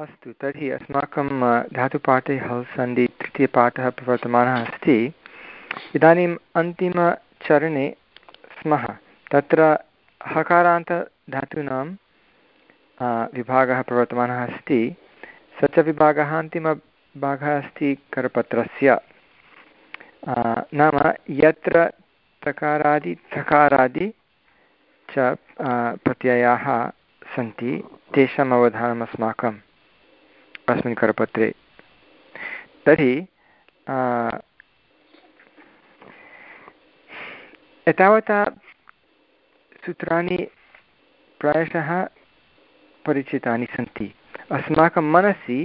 अस्तु, तर्हि अस्माकं धातुपाठे हल् सन्धि तृतीयपाठः प्रवर्तमानः अस्ति। इदानीम् अन्तिमचरणे स्मः। तत्र हकारान्तधातूनां विभागः प्रवर्तमानः अस्ति। स च विभागः अन्तिमभागः अस्ति करपत्रस्य। नाम यत्र तकारादि थकारादि च प्रत्ययाः सन्ति, तेषाम् अवधानम् अस्माकम् अस्मिन् करपत्रे। तर्हि एतावता सूत्राणि प्रायशः परिचितानि सन्ति। अस्माकं मनसि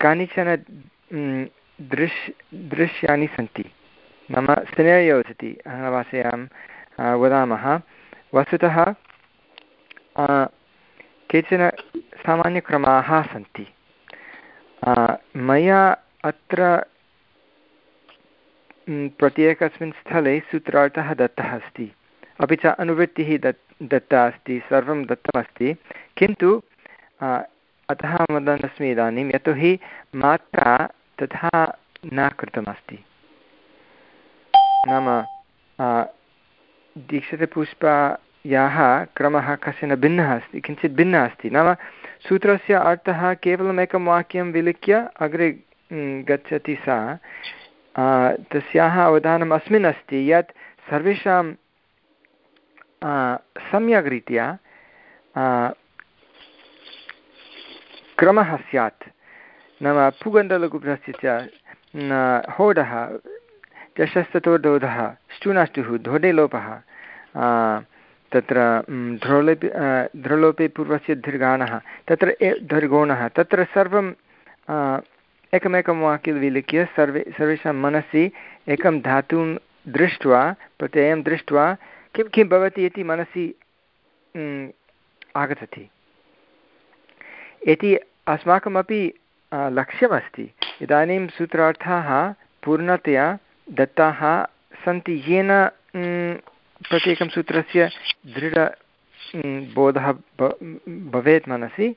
कानिचन दृश्, दृश्यानि सन्ति। नाम सिनेरियोस् इति आङ्ग्लभाषायां वदामः। वस्तुतः केचन सामान्यक्रमाः सन्ति। मया अत्र प्रत्येकस्मिन् स्थले सूत्रार्थः दत्तः अस्ति। अपि च अनुवृत्तिः दत्, दत्ता अस्ति, सर्वं दत्तमस्ति। किन्तु अतः वदन्नस्मि इदानीं, यतोहि मात्रा तथा न कृतमस्ति। नाम दीक्षितपुष्पायाः क्रमः कश्चन भिन्नः अस्ति, किञ्चित् भिन्नः अस्ति। नाम सूत्रस्य अर्थः केवलम् एकं वाक्यं विलिख्य अग्रे गच्छति सा। तस्याः अवधानम् अस्मिन् अस्ति यत् सर्वेषां सम्यक् रीत्या क्रमः स्यात्। नाम पुगण्डलगुप्तस्य च होडः चषस्ततोर्धोधः ष्टुनाष्टुः धोडे लोपः तत्र ध्रोलोपि ध्रुलोपे पूर्वस्य दीर्घाणः तत्र ए, दीर्घोणः, तत्र सर्वं एकमेकं वाक्यं विलिख्य सर्वे, सर्वेषां मनसि एकं धातुं दृष्ट्वा, प्रत्ययं दृष्ट्वा किं किं भवति इति मनसि आगच्छति। इति अस्माकमपि लक्ष्यमस्ति। इदानीं सूत्रार्थाः पूर्णतया दत्ताः सन्ति येन प्रत्येकं सूत्रस्य दृढ बोधः भवेत् मनसि।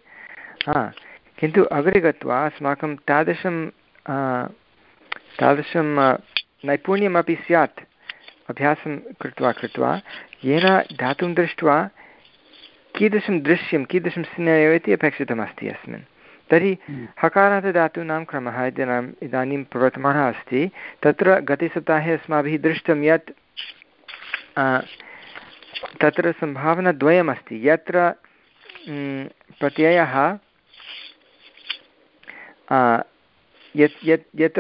हा किन्तु अग्रे गत्वा अस्माकं तादृशं तादृशं नैपुण्यमपि स्यात् अभ्यासं कृत्वा कृत्वा येन धातुं दृष्ट्वा कीदृशं दृश्यं कीदृशं स्नेयो इति अपेक्षितमस्ति अस्मिन्। तर्हि हम्म। हकारान्तधातूनां क्रमः इदानीम् इदानीं प्रवर्तमानः अस्ति। तत्र गतसप्ताहे अस्माभिः दृष्टं यत् तत्र सम्भावनाद्वयमस्ति। यत्र प्रत्ययः यत् यत् यत्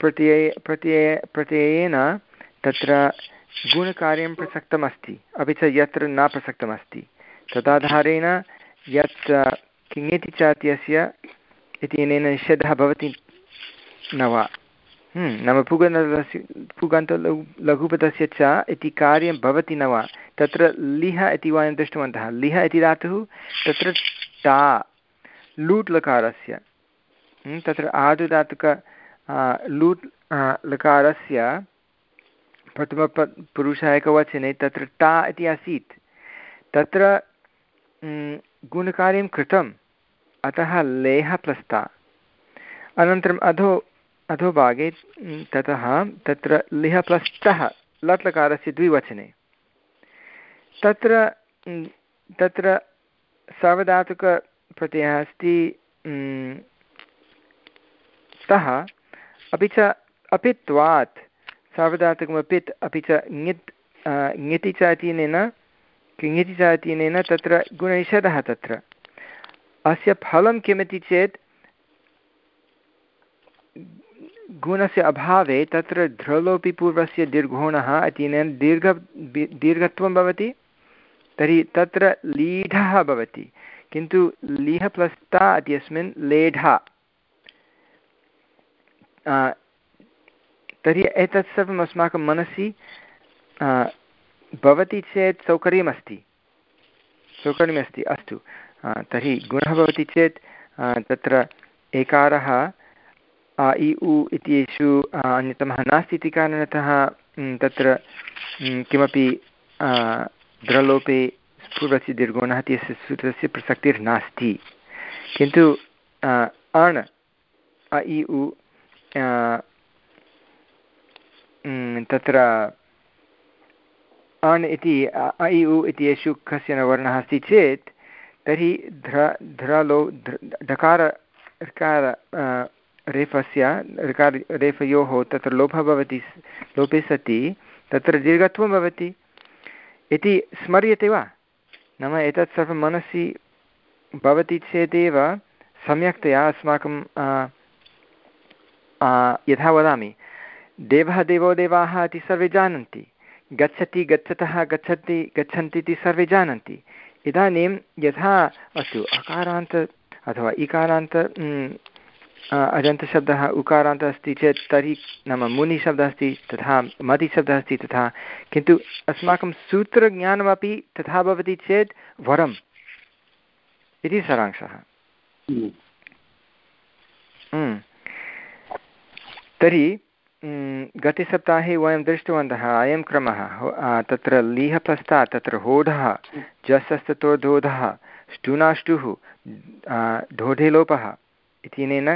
प्रत्यय प्रत्यय, प्रत्ययेन तत्र गुणकार्यं प्रसक्तमस्ति। अपि च यत्र न प्रसक्तमस्ति। तदाधारेण यत् किङेति च इत्यस्य इत्यनेन निषेधः भवति न वा? नाम पुगन्तस्य पुगन्त लघुपथस्य च इति कार्यं भवति न वा तत्र लिह इति वयं दृष्टवन्तः लिह इति धातुः तत्र टा लूट् लकारस्य तत्र आदुदातुक लूट् लकारस्य प्रथमप पुरुषः एकवचने तत्र टा इति आसीत् तत्र गुणकार्यं कृतं अतः लेह प्लस्ता अनन्तरम् अधो अधोभागे ततः तत्र लिह प्लस्तः लट्लकारस्य द्विवचने। तत्र तत्र सार्वधातुकप्रत्ययः अस्ति तः, अपि च अपित्वात् सार्वधातुकमपित् अपि च ङित् ङिति च इत्यनेन किङिति च इत्यनेन तत्र गुणनिषेधः तत्र। अस्य फलं किमिति चेत् गुणस्य अभावे तत्र ध्रलोपि पूर्वस्य दीर्घोणः इत्यनेन दीर्घ दीर्घत्वं भवति, तर्हि तत्र लीढः भवति। किन्तु लीह प्लस्ता इत्यस्मिन् लेढा। तर्हि एतत् सर्वम् अस्माकं मनसि भवति चेत् सौकर्यमस्ति। सौकर्यमस्ति, अस्तु। तर्हि गुणः भवति चेत् तत्र एकारः इ, उ इत्येषु अन्यतमः नास्ति इति कारणतः तत्र किमपि द्रलोपे पूर्वस्य दीर्घोणः इत्यस्य सूत्रस्य प्रसक्तिर्नास्ति। किन्तु अण्, अ, इ, उ तत्र, अण् इति, अ इ, उ इति येषु कश्चन वर्णः अस्ति चेत्, तर्हि ध्र ध्रलो ढकार ऋकार रेफस्य ऋकार रेफयोः तत्र लोपः भवति, लोपे सति, तत्र दीर्घत्वं भवति। इति स्मर्यते वा? नाम एतत् सर्वं मनसि भवति चेदेव सम्यक्तया अस्माकं यथा वदामि। देवः देवो देवाः इति सर्वे जानन्ति। गच्छति, गच्छतः गच्छति, गच्छन्ति इति सर्वे जानन्ति। इदानीं यथा अस्तु, अकारान्त अथवा इकारान्त अजन्तशब्दः उकारान्तः अस्ति चेत् तर्हि नाम मुनिशब्दः अस्ति तथा मतिशब्दः अस्ति तथा किन्तु अस्माकं सूत्रज्ञानमपि तथा भवति चेत् वरम् इति सारांशः हम्म। हम्म। तर्हि गतसप्ताहे वयं दृष्टवन्तः अयं क्रमः तत्र लीहप्रस्तात् तत्र होढः जसस्ततोधोधः स्टुनाष्टुः ढोढेलोपः इत्यनेन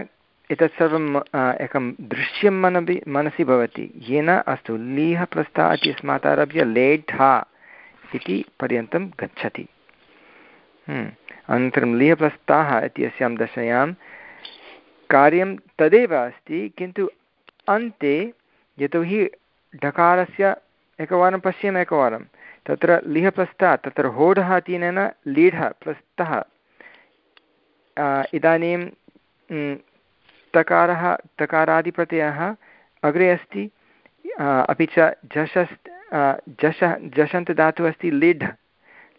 एतत् सर्वम् एकं दृश्यं मनपि मनसि भवति। येन अस्तु लीहप्रस्था इत्यस्मात् आरभ्य लेढा इति पर्यन्तं गच्छति। अनन्तरं लीहप्रस्थाः इत्यस्यां दशायां। कार्यं तदेव अस्ति, किन्तु अन्ते यतोहि ढकारस्य एकवारं पश्येम एकवारं। तत्र लिहप्रस्थात् तत्र होढः इत्यनेन लीढः प्रस्थः। इदानीं तकारः तकारादिप्रत्ययः अग्रे अस्ति अपि च झषस् झष झषन्तदातुः अस्ति लिढ्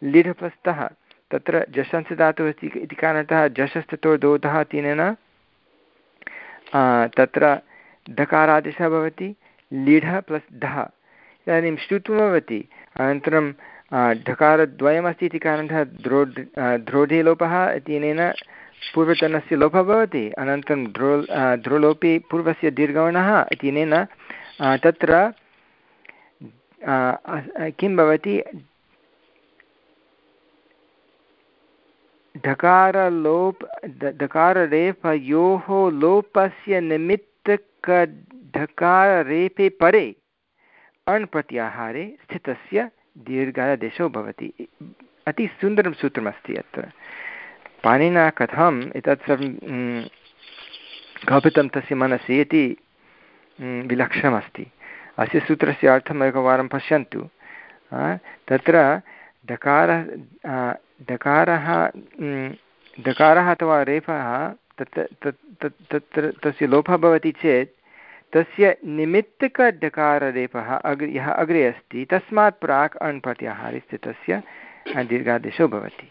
लिढ् प्रस्थः तत्र झषन्तदातुः अस्ति इति कारणतः झषस्ततोर्दोधः इत्यनेन तत्र धकारादेशः भवति, लीढः प्लस् धः। इदानीं श्रुत्वं भवति, अनन्तरं ढकारद्वयमस्ति इति कारणतः द्रो ध्रोढे लोपः इत्यनेन पूर्वतनस्य लोपः भवति, अनन्तरं ध्रो ध्रुलोपे पूर्वस्य दीर्घवर्णः इत्यनेन तत्र किं भवति? ढकारलोप ढकाररेफयोः लोपस्य निमित्त ढकाररेपे परे अण् प्रत्याहारे स्थितस्य दीर्घादेशो भवति। अतिसुन्दरं सूत्रमस्ति अत्र। पाणिना कथम् एतत् सर्वं कल्पितं तस्य मनसि इति विलक्षणमस्ति। अस्य सूत्रस्य अर्थम् एकवारं पश्यन्तु। तत्र डकारः डकारः डकारः अथवा रेफः तत् तत्र, तस्य लोपः भवति चेत्, तस्य निमित्तकडकाररेपः अग् यः अग्रे अस्ति, तस्मात् प्राक् अण् प्रत्याहारे स्थितस्य दीर्घादेशो भवति।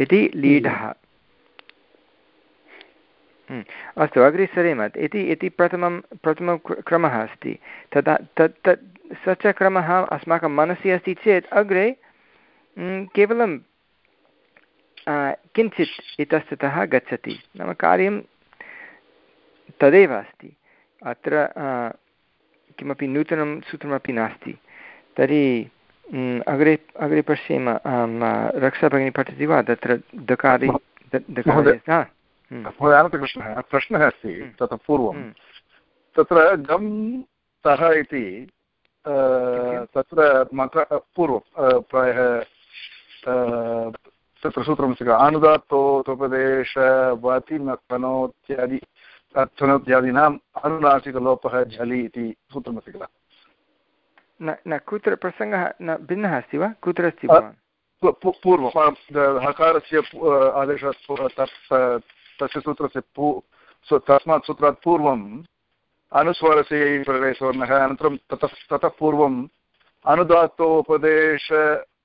इति लीढः। हम्म, अस्तु अग्रे सरेम इति इति प्रथमं प्रथमः क्रमः अस्ति। तदा तत् तत् स च क्रमः अस्माकं मनसि अस्ति चेत् अग्रे केवलं किञ्चित् इतस्ततः गच्छति। नाम कार्यं तदेव अस्ति। अत्र किमपि नूतनं सूत्रमपि नास्ति। तर्हि अग्रे अग्रे पश्येम रक्षा भगिनी पठति वा? तत्र दकारि प्रश्नः प्रश्नः अस्ति ततः पूर्वं तत्र गम् तः इति तत्र मक पूर्वं प्रायः तत्र सूत्रमस्ति किल? अनुदात्तोपदेशवति न तनोत्यादि अनुनासिकलोपः झलि इति सूत्रमस्ति किल? न न कुत्र प्रसङ्गः न भिन्नः अस्ति वा? कुत्र अस्ति पूर्वं हकारस्य आदेशात् तस्य सूत्रस्य पू तस्मात् सूत्रात् पूर्वम् अनुस्वरस्य प्रवेशवर्णः अनन्तरं ततः ततः पूर्वम् अनुदात्तोपदेश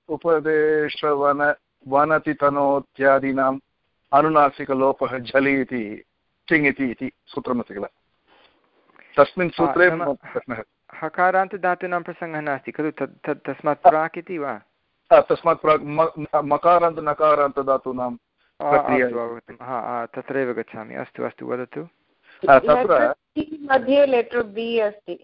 उपदेशवन वनतितनोत्यादीनाम् अनुनासिकलोपः झलि इति चिङ् इति इति सूत्रमस्ति किल? तस्मिन् सूत्रे प्रश्नः। हकारान्तदातूनां प्रसङ्गः नास्ति खलु? तत् तस्मात् प्राक् इति वा? तस्मात् प्राक् मकारान्त नकारान्तदातूनां तत्रैव गच्छामि। अस्तु अस्तु वदतु। तत्र मध्ये लेटर् बि अस्ति।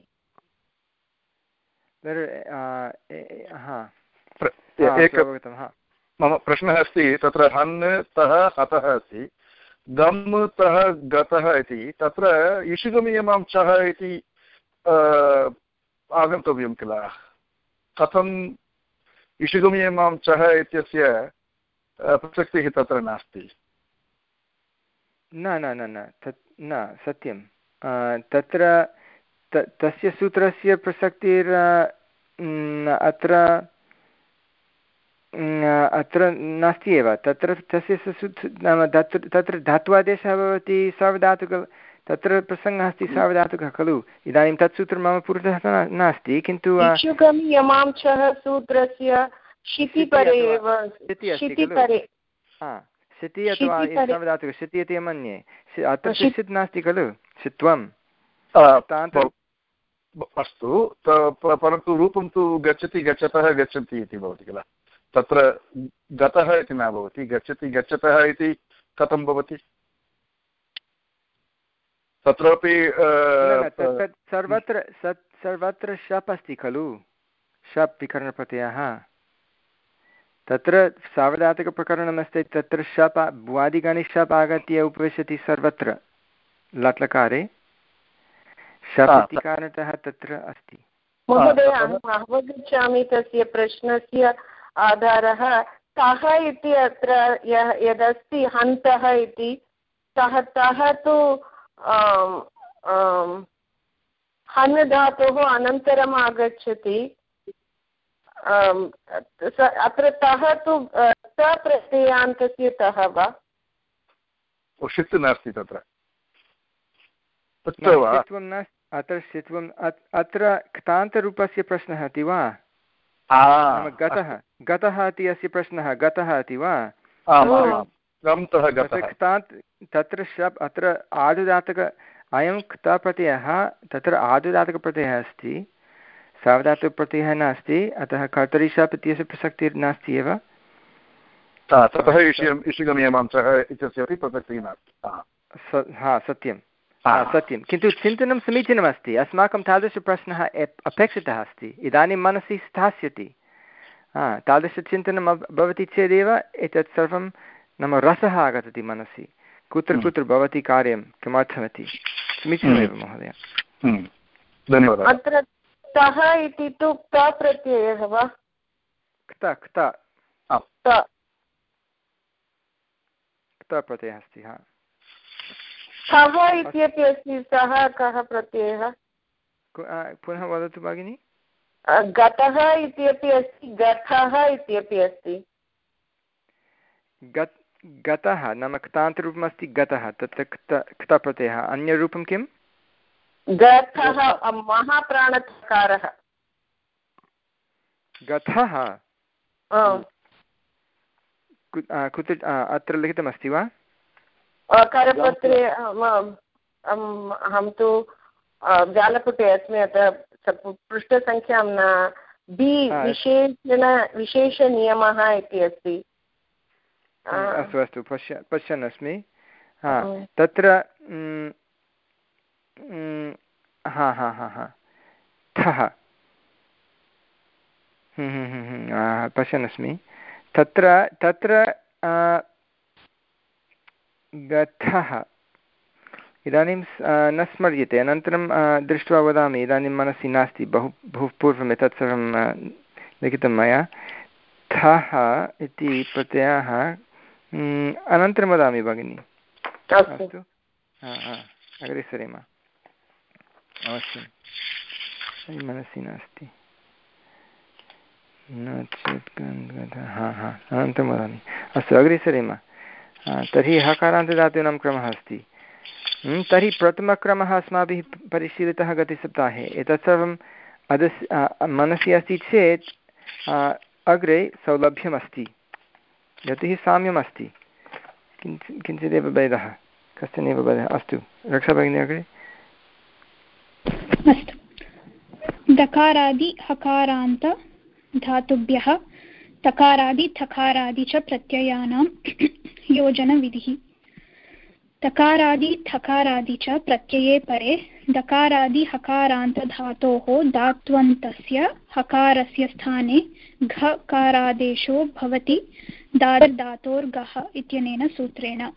मम प्रश्नः अस्ति तत्र हन् तः हतः अस्ति गम् तः गतः इति तत्र इषुगमीयमां चः इति आगन्तव्यं किल? कथम् इषुगमीयमां चः इत्यस्य प्रसक्तिः तत्र नास्ति? न न न न, तत्, न, सत्यं। तत्र तस्य सूत्रस्य प्रसक्तिर् अत्र अत्र नास्ति एव। तत्र, तस्य नाम तत्र धात्वादेशः भवति सार्वधातुक तत्र प्रसङ्गः अस्ति सार्वधातुकः खलु? इदानीं तत् सूत्रं मम पुरतः नास्ति किन्तु सूत्रस्य शिति अथवा सार्वधातुक शिति इति मन्ये अत्र शित् नास्ति खलु? शित्वं अस्तु परन्तु रूपं तु गच्छति गच्छतः गच्छन्ति इति भवति किल? तत्र गतः इति न भवति गच्छति गच्छतः इति कथं भवति? तत्रापि सर्वत्र सर्वत्र शप् अस्ति खलु। शप् विकरणप्रत्ययः। तत्र सावधातकप्रकरणमस्ति तत्र शप् भुवादिगणे शप् आगत्य उपविशति सर्वत्र लट्लकारे। शप् इति कारणतः तत्र अस्ति। महोदय अहम् अवगच्छामि तस्य प्रश्नस्य आधारः। तः इति अत्र यदस्ति हन्तः इति सः तः तु धातोः अनन्तरम् आगच्छति। अत्र तः तु सप्रत्ययान्तस्य तः वा? उषित् नास्ति तत्र। अत्र शित्वम् अत्र क्तान्तरूपस्य प्रश्नः अस्ति वा? गतः गतः इति अस्य प्रश्नः गतः इति वा? तत्र शप् अत्र आदुदातक अयं क्तप्रत्ययः तत्र आदुदातकप्रत्ययः अस्ति। सावधातुप्रत्ययः नास्ति अतः कर्तरि शप् इत्यस्य प्रसक्तिर्नास्ति एव ततः इत्यस्यापि प्रसक्तिः नास्ति। हा। सत्यं। सत्यं। किन्तु चिन्तनं समीचीनमस्ति। अस्माकं तादृशप्रश्नः अपेक्षितः अस्ति। इदानीं मनसि स्थास्यति। तादृशचिन्तनं भवति चेदेव एतत् सर्वं नाम रसः आगच्छति मनसि। कुत्र हम्म। कुत्र भवति कार्यं किमर्थमिति? समीचीनमेव हम्म। महोदय। हम्म। धन्यवादः। अत्र तः इति तु प्रत्ययः वा? क्त क्त। क्त। प्रत्ययः अस्ति हा। सः इत्यपि अस्ति सः कः प्रत्ययः? पुनः वदतु भगिनि। गतः इत्यपि अस्ति गतः इत्यपि अस्ति। गतः नाम क्तान्तरूपमस्ति गतः तत्र क्तप्रत्ययः। अन्यरूपं किम्? गतः महाप्राणकारः गतः? कुत्र अत्र लिखितमस्ति वा? करपत्रे अहं तु जालपुटे अस्मि अतः पृष्ठसङ्ख्यां न बि विशेषण विशेषनियमः इति अस्ति। अस्तु अस्तु पश्य पश्यन् अस्मि हा. तत्र हा हा हा हा. ठः. पश्यन् अस्मि तत्र तत्र गतः इदानीं न स्मर्यते अनन्तरं दृष्ट्वा वदामि इदानीं मनसि नास्ति बहु बहु पूर्वम् एतत् सर्वं लिखितं मया. थः इति प्रत्ययः अनन्तरं वदामि भगिनि अस्तु अग्रे सरेम अवश्यं मनसि नास्ति न चेत् हा हा अनन्तरं वदामि अस्तु अग्रे सरेम तर्हि हकारान्तदातूनां क्रमः अस्ति तर्हि प्रथमक्रमः अस्माभिः परिशीलितः गतसप्ताहे एतत् सर्वम् अदस् मनसि अस्ति चेत् अग्रे सौलभ्यमस्ति। यतोहि साम्यमस्ति। किञ्चित् किञ्चिदेव भेदः, कश्चनैव भेदः। अस्तु, रक्षाभगिनी अग्रे। अस्तु। दकारादि हकारान्त धातुभ्यः, तकारादि थकारादि च प्रत्ययानां योजनविधिः। तकारादि ठकारादि च प्रत्यये परे दकारादि हकारान्तधातोः धात्वन्तस्य हकारस्य स्थाने घकारादेशो भवति दार्धातोर्गः इत्यनेन सूत्रेण।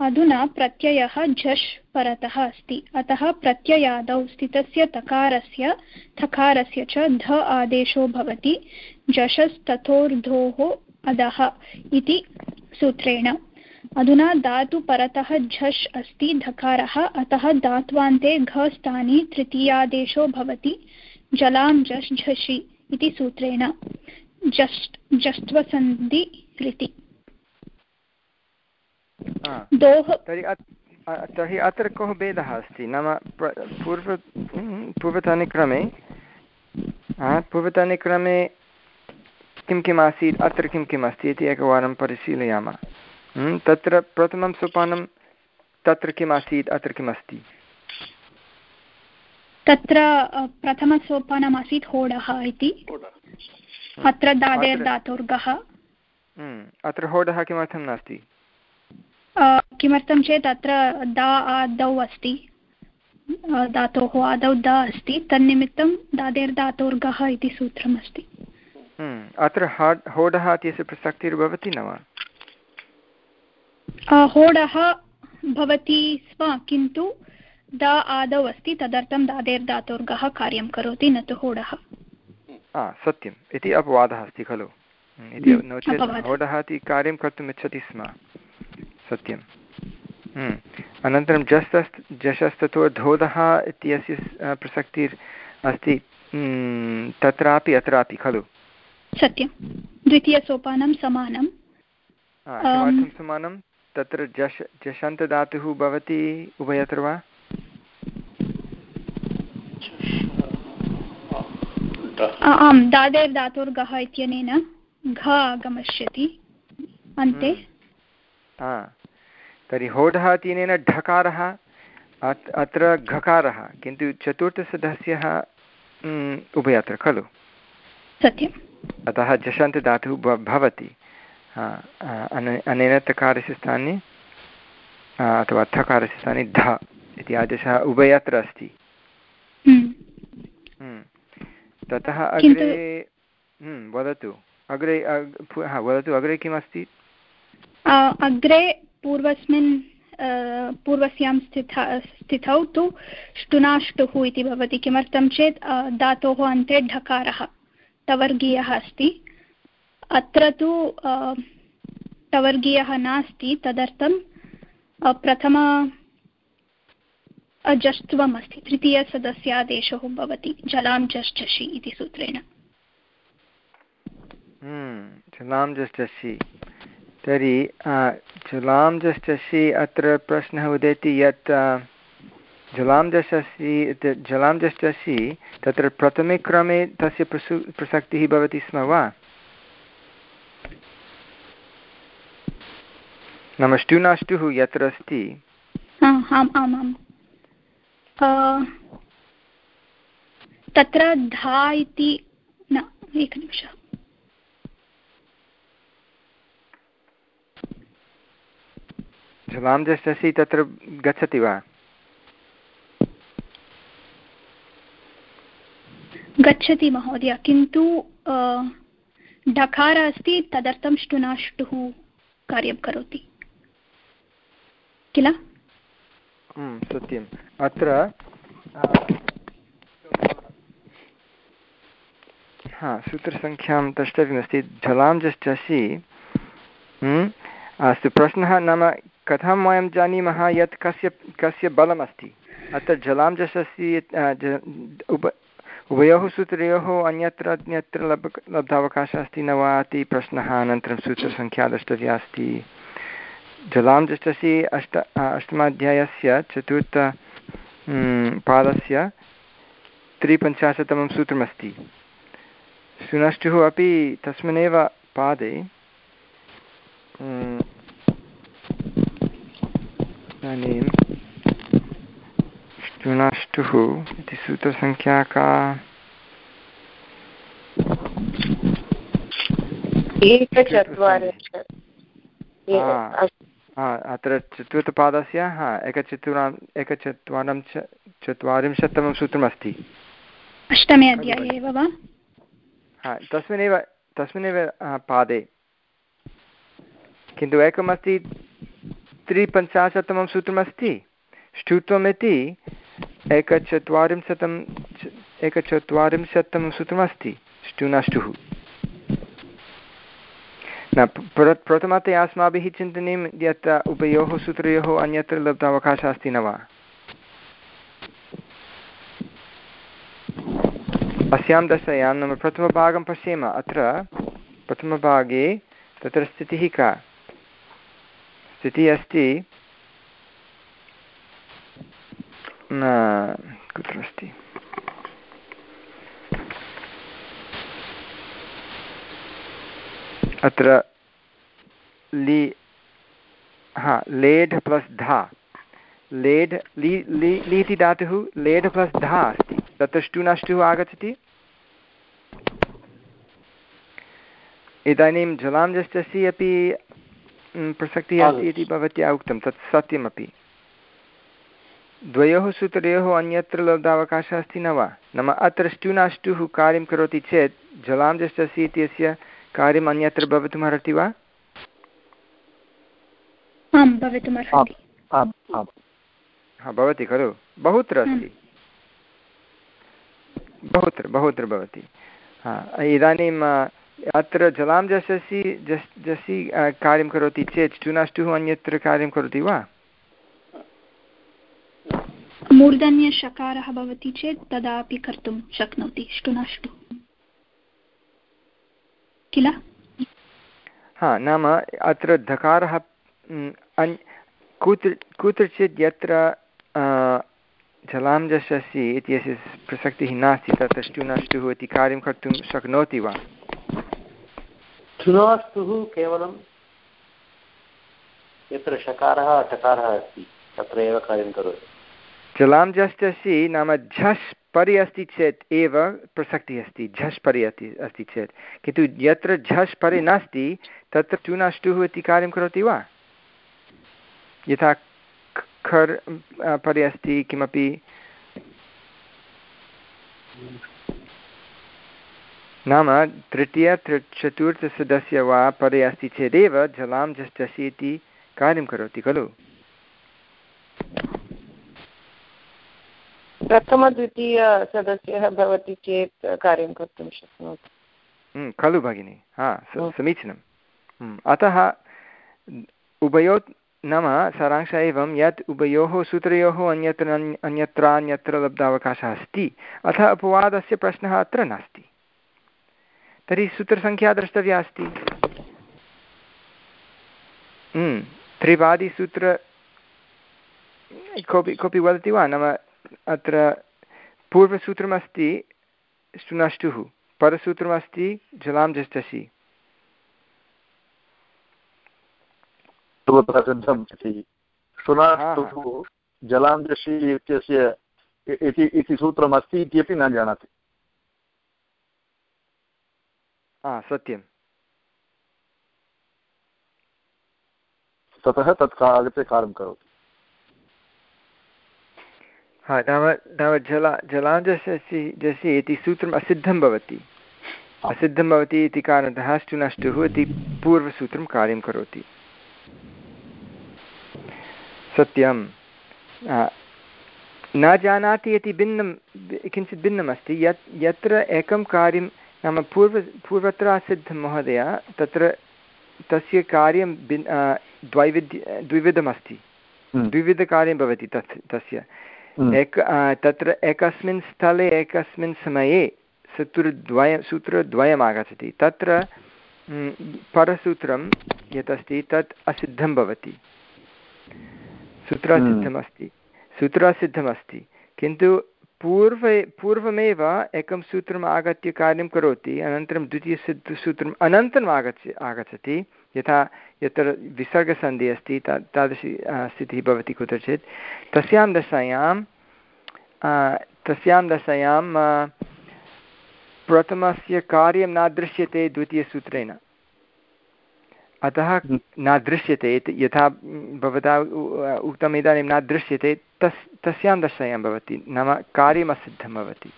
अधुना प्रत्ययः झष् परतः अस्ति। अतः प्रत्ययादौ स्थितस्य तकारस्य, थकारस्य च ध आदेशो भवति, झषस्तथोर्धोः अधः इति सूत्रेण। अधुना धातु परतः झष् अस्ति धकारः अतः धात्वान्ते घ स्थाने तृतीयादेशो भवति। जलां झष् झषि इति सूत्रेण। जष्ट् जष्ट्वसन्धि रीति। तर्हि तर्हि अत्र कः भेदः अस्ति? नाम पूर्व पूर्वतनक्रमे पूर्वतनक्रमे किं किम् आसीत् अत्र किं किम् अस्ति इति एकवारं परिशीलयामः। तत्र प्रथमं सोपानं तत्र किम् आसीत् अत्र किम् अस्ति तत्र प्रथमसोपानमासीत् होडः इति। अत्र दादेर्धातुर्गः अत्र होडः किमर्थं नास्ति? किमर्थं चेत् अत्र दा आदौ अस्ति। धातोः आदौ द अस्ति। तन्निमित्तं दादेर्धातोर्गः इति सूत्रम् अस्ति हम्म, अत्र होडः इत्यस्य प्रसक्तिर्भवति न वा? होडः भवति स्म किन्तु द आदौ अस्ति तदर्थं दादेर्धातोर्गः कार्यं करोति न तु होडः। सत्यम्। इति अपवादः अस्ति खलु? हम्म, इति नो चेत् होडः इति कार्यं कर्तुम् इच्छति स्म। सत्यं हम्म। अनन्तरं जस्तस् जशस्ततो धोधः इत्यस्य प्रसक्तिर् अस्ति। हम्म, तत्रापि अत्रापि खलु? सत्यं द्वितीयसोपानं समानं समानं तत्र जश जशन्तधातुः भवति उभयत्र वा? आम् दादेर् धातुर्गः इत्यनेन घ आगमिष्यति। अन्ते? हम्म। तर्हि होढः इत्यनेन ढकारः अत्र घकारः किन्तु चतुर्थसदस्यः उभयत्र खलु? सत्यम्। अतः जषन्तधातुः भवति। अनेन तकारस्य स्थाने अथवा थकारस्य स्थाने ध इति आदेशः उभयत्र अस्ति। ततः अग्रे वदतु अग्रे वदतु अग्रे किमस्ति अग्रे पूर्वस्मिन् पूर्वस्यां स्थिता स्थितौ तु ष्टुनाष्टुः इति भवति किमर्थं चेत् धातोः अन्ते ढकारः टवर्गीयः अस्ति अत्र तु टवर्गीयः नास्ति तदर्थं प्रथम अजस्त्वम् अस्ति तृतीयसदस्यादेशः भवति जलां जष्टषि इति सूत्रेण। हम्म, जलां जष्टषि तर्हि जुलां जस्टसि अत्र प्रश्नः उदेति यत् जुलां जस्टसि जलां जस्टसि तत्र प्रथमे क्रमे तस्य प्रसु प्रसक्तिः भवति स्म वा? नाम ष्टुनाष्टुः यत्र अस्ति। तत्र धा इति न एकनिमिषः। झलां जस्टसि तत्र गच्छति वा? गच्छति महोदय किन्तु ढकार अस्ति तदर्थं ष्टुनाष्टुः कार्यं करोति। किल? सत्यम्। अत्र हा, सूत्रसङ्ख्यां द्रष्टव्यमस्ति झलां जस्टसि अस्तु, प्रश्नः नाम, कथं वयं जानीमः यत् कस्य कस्य बलमस्ति? अत्र जलां जशसि उप, उभयोः सूत्रयोः अन्यत्र अन्यत्र लब्, लब्धावकाशः अस्ति न वा इति प्रश्नः अनन्तरं सूत्रसङ्ख्या द्रष्टव्या अस्ति। जलां जष्टसि अष्ट अष्टमाध्यायस्य चतुर्थ पादस्य त्रिपञ्चाशत्तमं सूत्रमस्ति। सुनष्टुः अपि तस्मिन्नेव पादे इदानीं ष्टुनाष्टुः इति सूत्रसङ्ख्या का अत्र चतुर्थपादस्य हा एकचतुराम् एकचत्वारं च चत्वारिंशत्तमं सूत्रमस्ति। अष्टमे अध्याये एव वा? हा तस्मिन्नेव तस्मिन्नेव पादे। किन्तु एकमस्ति त्रिपञ्चाशत्तमं सूत्रमस्ति। ष्टुत्वमिति एकचत्वारिंशतम् एकचत्वारिंशत्तमं सूत्रमस्ति न प्र प्रथमतया अस्माभिः चिन्तनीयं यत् उभयोः सूत्रयोः अन्यत्र लब्धावकाशः अस्ति न वा? अस्यां दशायां नाम प्रथमभागं पश्येम। अत्र प्रथमभागे तत्र स्थितिः का? स्थितिः अस्ति। कुत्र अस्ति? अत्र लि हा लेढ् प्लस् धा। लेढ् लि लि लीति धातुः लेढ् प्लस् धा अस्ति। तत्र ष्टुनष्टुः आगच्छति। इदानीं जलाञ्जस्यसि अपि प्रसक्तिः अस्ति इति भवत्या उक्तं। तत् सत्यमपि। द्वयोः सूत्रयोः अन्यत्र लब्धावकाशः अस्ति न वा? नाम अत्र ष्टुनाष्टुः कार्यं करोति चेत् जलाञ्जस्यसि इत्यस्य कार्यम् अन्यत्र भवितुमर्हति वा? भवति खलु? बहुत्र अस्ति। बहुत्र बहुत्र भवति। इदानीम् अत्र जलां जससि जस् जसि कार्यं करोति चेत् चुनाष्टुः अन्यत्र कार्यं करोति वा? मूर्धन्यशकारः भवति चेत् तदापि कर्तुं शक्नोति ष्टुनाष्टु किल? हा नाम अत्र धकारः कुत्र कुत्रचित् यत्र जलाञ्जसि इत्यस्य प्रसक्तिः नास्ति तत्र ष्टुनष्टुः इति कार्यं कर्तुं शक्नोति वा? चुनाष्टुः केवलं यत्र शकारः टकारः अस्ति तत्र एव कार्यं करोति। जलाञ्जस्यसि नाम झस् परि अस्ति चेत् एव प्रसक्तिः अस्ति झस् परि अस्ति अस्ति चेत्। किन्तु यत्र झस् परि नास्ति, तत्र चूनाष्टुः इति कार्यं करोति वा? यथा खर् परि अस्ति किमपि? नाम तृतीय चतुर्थसदस्य वा परे अस्ति चेदेव जलां जस्टसि इति कार्यं करोति, खलु? प्रथमद्वितीयसदस्यः भवति चेत् कार्यं कर्तुं शक्नोति। हम्म, खलु भगिनि। हा समीचीनम् हम्म, अतः उभयो नाम सारांशः एवं यत् उभयोः सूत्रयोः अन्यत्र अन्यत्र अन्यत्र लब्धावकाशः अस्ति अतः अपवादस्य प्रश्नः अत्र नास्ति। तर्हि सूत्रसङ्ख्या द्रष्टव्या अस्ति। हम्म, त्रिवादिसूत्र कोऽपि कोऽपि वदति वा? नाम अत्र पूर्वसूत्रमस्ति सुनष्टुः परसूत्रमस्ति जलां जष्टसि प्रसिद्धम् इति। सुनाष्टुः जलाञ्जसि इत्यस्य इति सूत्रमस्ति इत्यपि न जानाति। सत्यं ततः तत् आगत्य कार्यं करोति। हा नाम नाम जला जलाञ्जसि जसि इति सूत्रम् असिद्धं भवति। असिद्धं भवति इति कारणतः अस्तु नष्टुः इति पूर्वसूत्रं कार्यं करोति। सत्यं न जानाति इति भिन्नं किञ्चित् भिन्नमस्ति। यत् यत्र एकं कार्यं नाम पूर्व पूर्वत्र असिद्धं महोदय तत्र तस्य कार्यं भिन् द्वैविध्य द्विविधमस्ति। हम्म। द्विविधकार्यं भवति तत् तस्य. एक तत्र एकस्मिन् स्थले एकस्मिन् समये सूत्रद्वयं सूत्रद्वयम् आगच्छति तत्र परसूत्रं यत् अस्ति तत् असिद्धं भवति। सूत्रासिद्धमस्ति। Hmm. सूत्रासिद्धमस्ति। किन्तु पूर्वे पूर्वमेव एकं सूत्रम् आगत्य कार्यं करोति अनन्तरं द्वितीयसिद्धसूत्रम् अनन्तरम् आगच्छ आगच्छति। यथा यत्र विसर्गसन्धिः अस्ति ता तादृशी स्थितिः भवति कुत्रचित्। तस्यां दशायां तस्यां दशायां प्रथमस्य कार्यं न दृश्यते द्वितीयसूत्रेण। अतः न दृश्यते यथा भवता उक्तम् इदानीं न दृश्यते तस् तस्यां दशायां भवति नाम कार्यमसिद्धं भवति।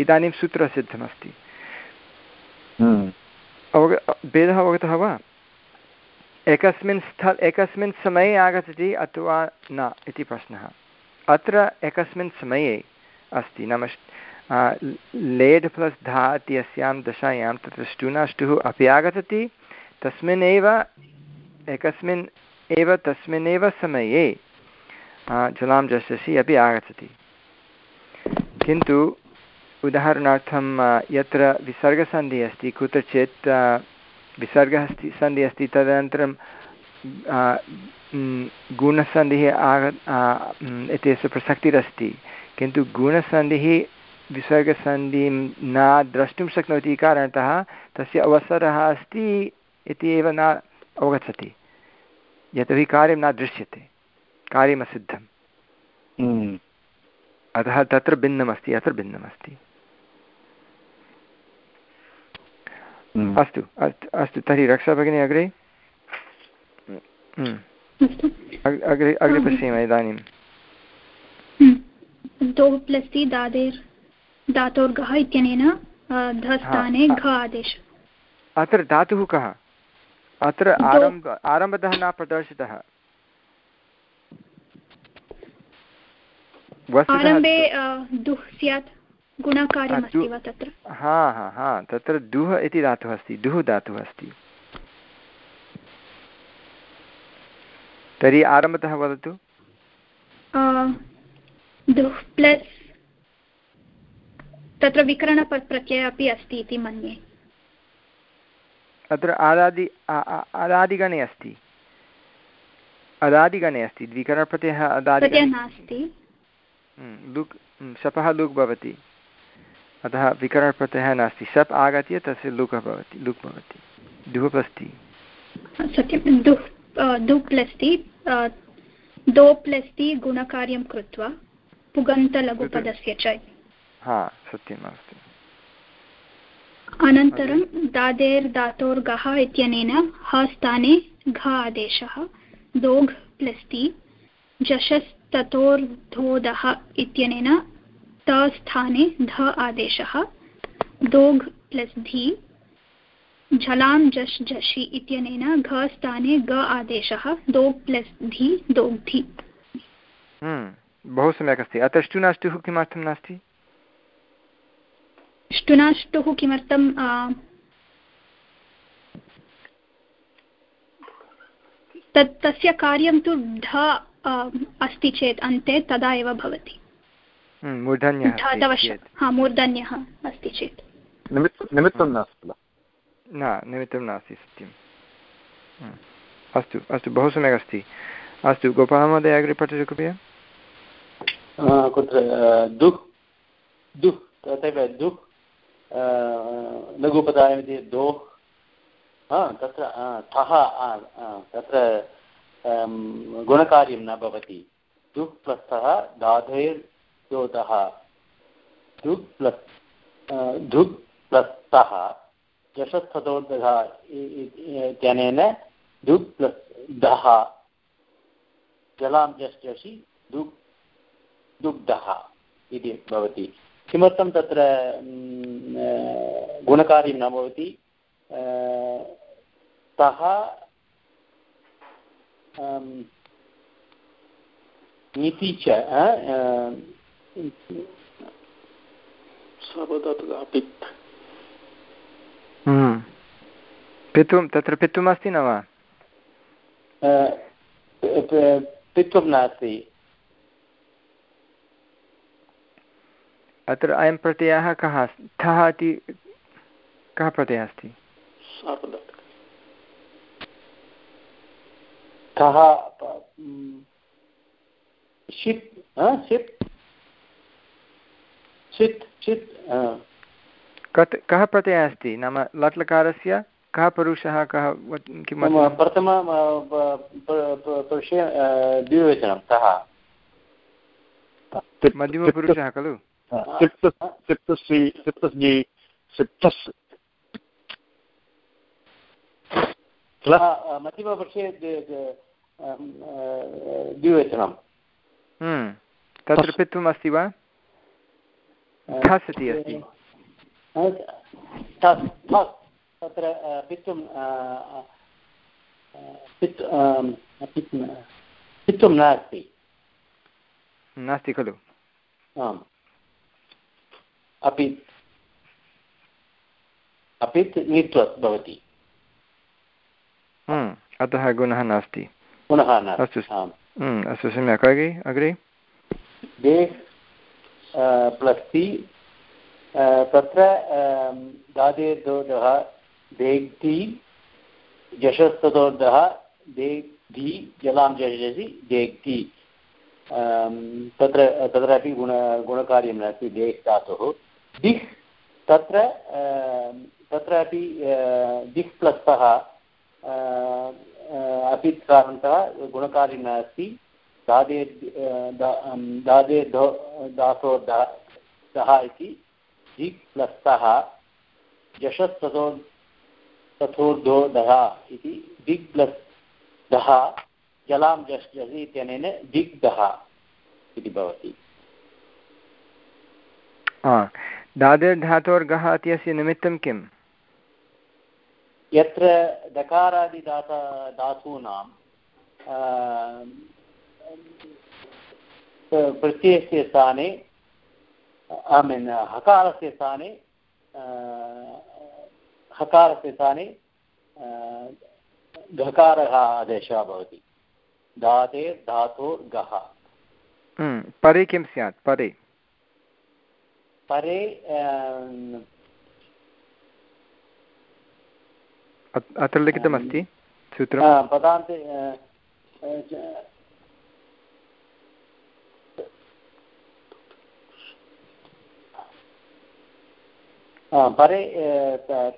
इदानीं सूत्रसिद्धमस्ति। हम्म। अवग भेदः अवगतः वा? एकस्मिन् स्थल एकस्मिन् समये आगच्छति अथवा न इति प्रश्नः। अत्र एकस्मिन् समये अस्ति। नाम लेड् प्लस् धा इत्यस्यां दशायां तत्र ष्टुनाष्टुः अपि आगच्छति। तस्मिन्नेव एकस्मिन् एव तस्मिन्नेव समये जलां जषसि अपि आगच्छति। किन्तु उदाहरणार्थं यत्र विसर्गसन्धिः अस्ति, कुत्रचित् विसर्गः अस्ति सन्धिः अस्ति तदनन्तरं गुणसन्धिः आग इत्यस्य प्रसक्तिरस्ति। किन्तु गुणसन्धिः विसर्गसन्धिं न द्रष्टुं शक्नोति कारणतः तस्य अवसरः अस्ति इति एव न अवगच्छति। यतोहि कार्यं न दृश्यते कार्यमसिद्धम्। अतः तत्र भिन्नमस्ति अत्र भिन्नमस्ति। अस्तु अस्तु तर्हि रक्षा भगिनी अग्रे? हम्म। अग्रे अग्रे पश्येम इदानीं। दोः प्लस्ति दादेर् धातोर्गः इत्यनेन धस्थाने घ आदेश। अत्र धातुः कः? अत्र आरंभ आरम्भतः न प्रदर्शितः? आरम्भे दुः स्यात्। गुणकार्यमस्ति वा तत्र? हा हा हा तत्र दुः इति धातुः अस्ति दुः धातुः अस्ति। तर्हि आरम्भतः वदतु। दुः प्लस् तत्र विकरणप्रत्ययः अपि अस्ति इति मन्ये। अत्र आदादि अदादिगणे अस्ति। अदादिगणे अस्ति द्विकरणप्रत्ययः अदादि नास्ति। हम्म, लुक् हम्म, शपः लुक् भवति। अतः विकरणप्रत्ययः नास्ति। शप् आगत्य तस्य लुकः भवति लुक् भवति। दुः प्लस्ति सत्यं। दुः दुः प्लस्ति दो प्लस्ति गुणकार्यं कृत्वा पुगन्तलघुपदस्य च। हा सत्यम् अस्तु। अनन्तरं दादेर् धातोर्गः इत्यनेन ह स्थाने घ आदेशः दोघ् प्लस्ति जशस्ततोर्धोदः इत्यनेन त स्थाने ध आदेशः। दोघ् प्लस् धि। झलां जश् झषि इत्यनेन घ स्थाने ग आदेशः। दोग् प्लस् धि दोग्धि हम्म, बहु सम्यक् अस्ति। अत्र अष्टुनाष्टुः किमर्थं नास्ति? ष्टुनाष्टुः किमर्थं तत् तस्य कार्यं तु ढ अस्ति चेत् अन्ते तदा एव भवति। हम्म, हा मूर्धन्यः अस्ति चेत्। निमित्तं नास्ति न निमित्तं नास्ति सत्यम्। हम्म, अस्तु अस्तु बहु सम्यक् अस्ति। अस्तु गोपालमहोदय अग्रे पठतु कृपया। कुत्र दुः दुः तथैव दुः लघुपदायमिति दो तत्र ठः तत्र गुणकार्यं न भवति। दुक् प्लस्तः दाधैर्दोतः दुक् प्लस् धुक् प्लस्तः जषस्थतोदः इत्यनेन दुक् प्लस् दः जलां जषि दुक् दुग्धः इति भवति। किमर्थं तत्र गुणकार्यं न भवति? सः नीति च हम्म। पितुं तत्र पितुम् अस्ति न वा? पित्वं नास्ति। अत्र अयं प्रत्ययः कः ठः इति कः प्रत्ययः अस्ति? कः कत् कः प्रत्ययः अस्ति? नाम लट्लकारस्य? कः पुरुषः कः किं प्रथम द्विवचनं कः? मध्यमपुरुषः खलु? मध्यमपक्षे द्विवचनं। हम्म, तत्र पित्वम् अस्ति वा? ठस् इति अस्ति तत्र पित्वं पित्वं नास्ति नास्ति खलु आम् अपि अपि नीत्वत् भवति अतः गुणः नास्ति पुनः अस्तु अस्तु सम्यक् अग्रे अग्रे दे प्लस् ति तत्र दादेर्दोदः देग्धि जशस्तदोर्धः देग्धि जलां जषसि देग्धि तत्र, तत्रापि गुण, गुणकार्यं नास्ति देह् धातुः। दिह् तत्र तत्रापि दिह् प्लस्तः अपि कारणतः गुणकार्यं नास्ति। दादे दादे धातो दः इति यशस्ततो तथोर्धो दः इति दिग् प्लस् दः जलां जस् जसि इत्यनेन दिग्धः इति भवति। दादिर्धातोर्गः इत्यस्य निमित्तं किम् यत्र दकारादिदाता धातूनां प्रत्ययस्य स्थाने ऐ मीन् हकारस्य स्थाने हकारस्य स्थाने घकारः आदेशः भवति। धाते धातोर्गः हम्म, परे किं स्यात्? परे। परे अत्र लिखितमस्ति सूत्रं। पदान्ते परे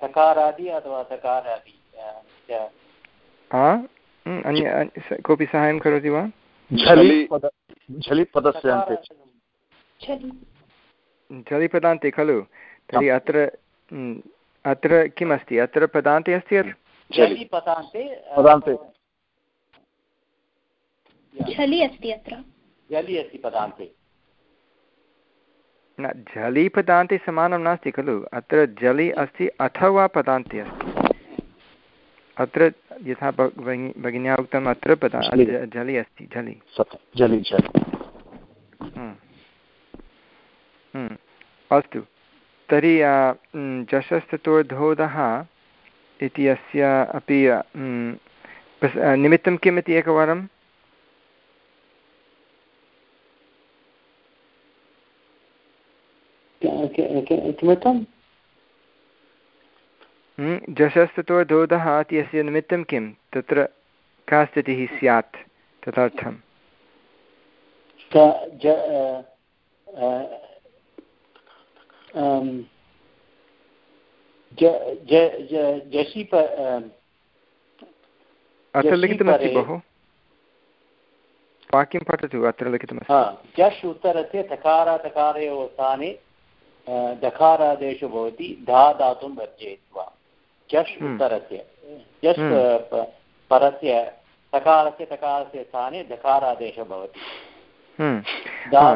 तकारादि अथवा तकारादि अन्य कोऽपि साहाय्यं करोति वा झलिपदान्ते खलु तर्हि अत्र अत्र किम् अस्ति अत्र पदान्ते अस्ति पदान्ते झलि अस्ति अत्र झलि अस्ति पदान्ते न झलि पदान्ते समानं नास्ति खलु अत्र जलि अस्ति अथवा पदान्ते अस्ति। अत्र यथा भगिन्या उक्तम् अत्र पदा जलि। अस्ति झलि जलि हम्म। हम्म। अस्तु। तर्हि जशस्ततोर्धोधः इति अस्य अपि निमित्तं किम् इति एकवारं किमर्थं जशस्ततोर्धोधः इति अस्य निमित्तं किं? तत्र का स्थितिः स्यात्? तदर्थम्। अत्र लिखितमस्ति बहु। वाक्यं पठतु अत्र लिखितमस्ति। जश् उत्तरस्य तकारतकारयोः स्थाने दकारादेशो भवति धा दातुं वर्जयित्वा। जश् हम्म। उत्तरस्य जश् हम्म। परस्य तकारस्य तकारस्य स्थाने दकारादेशः भवति। हम्म।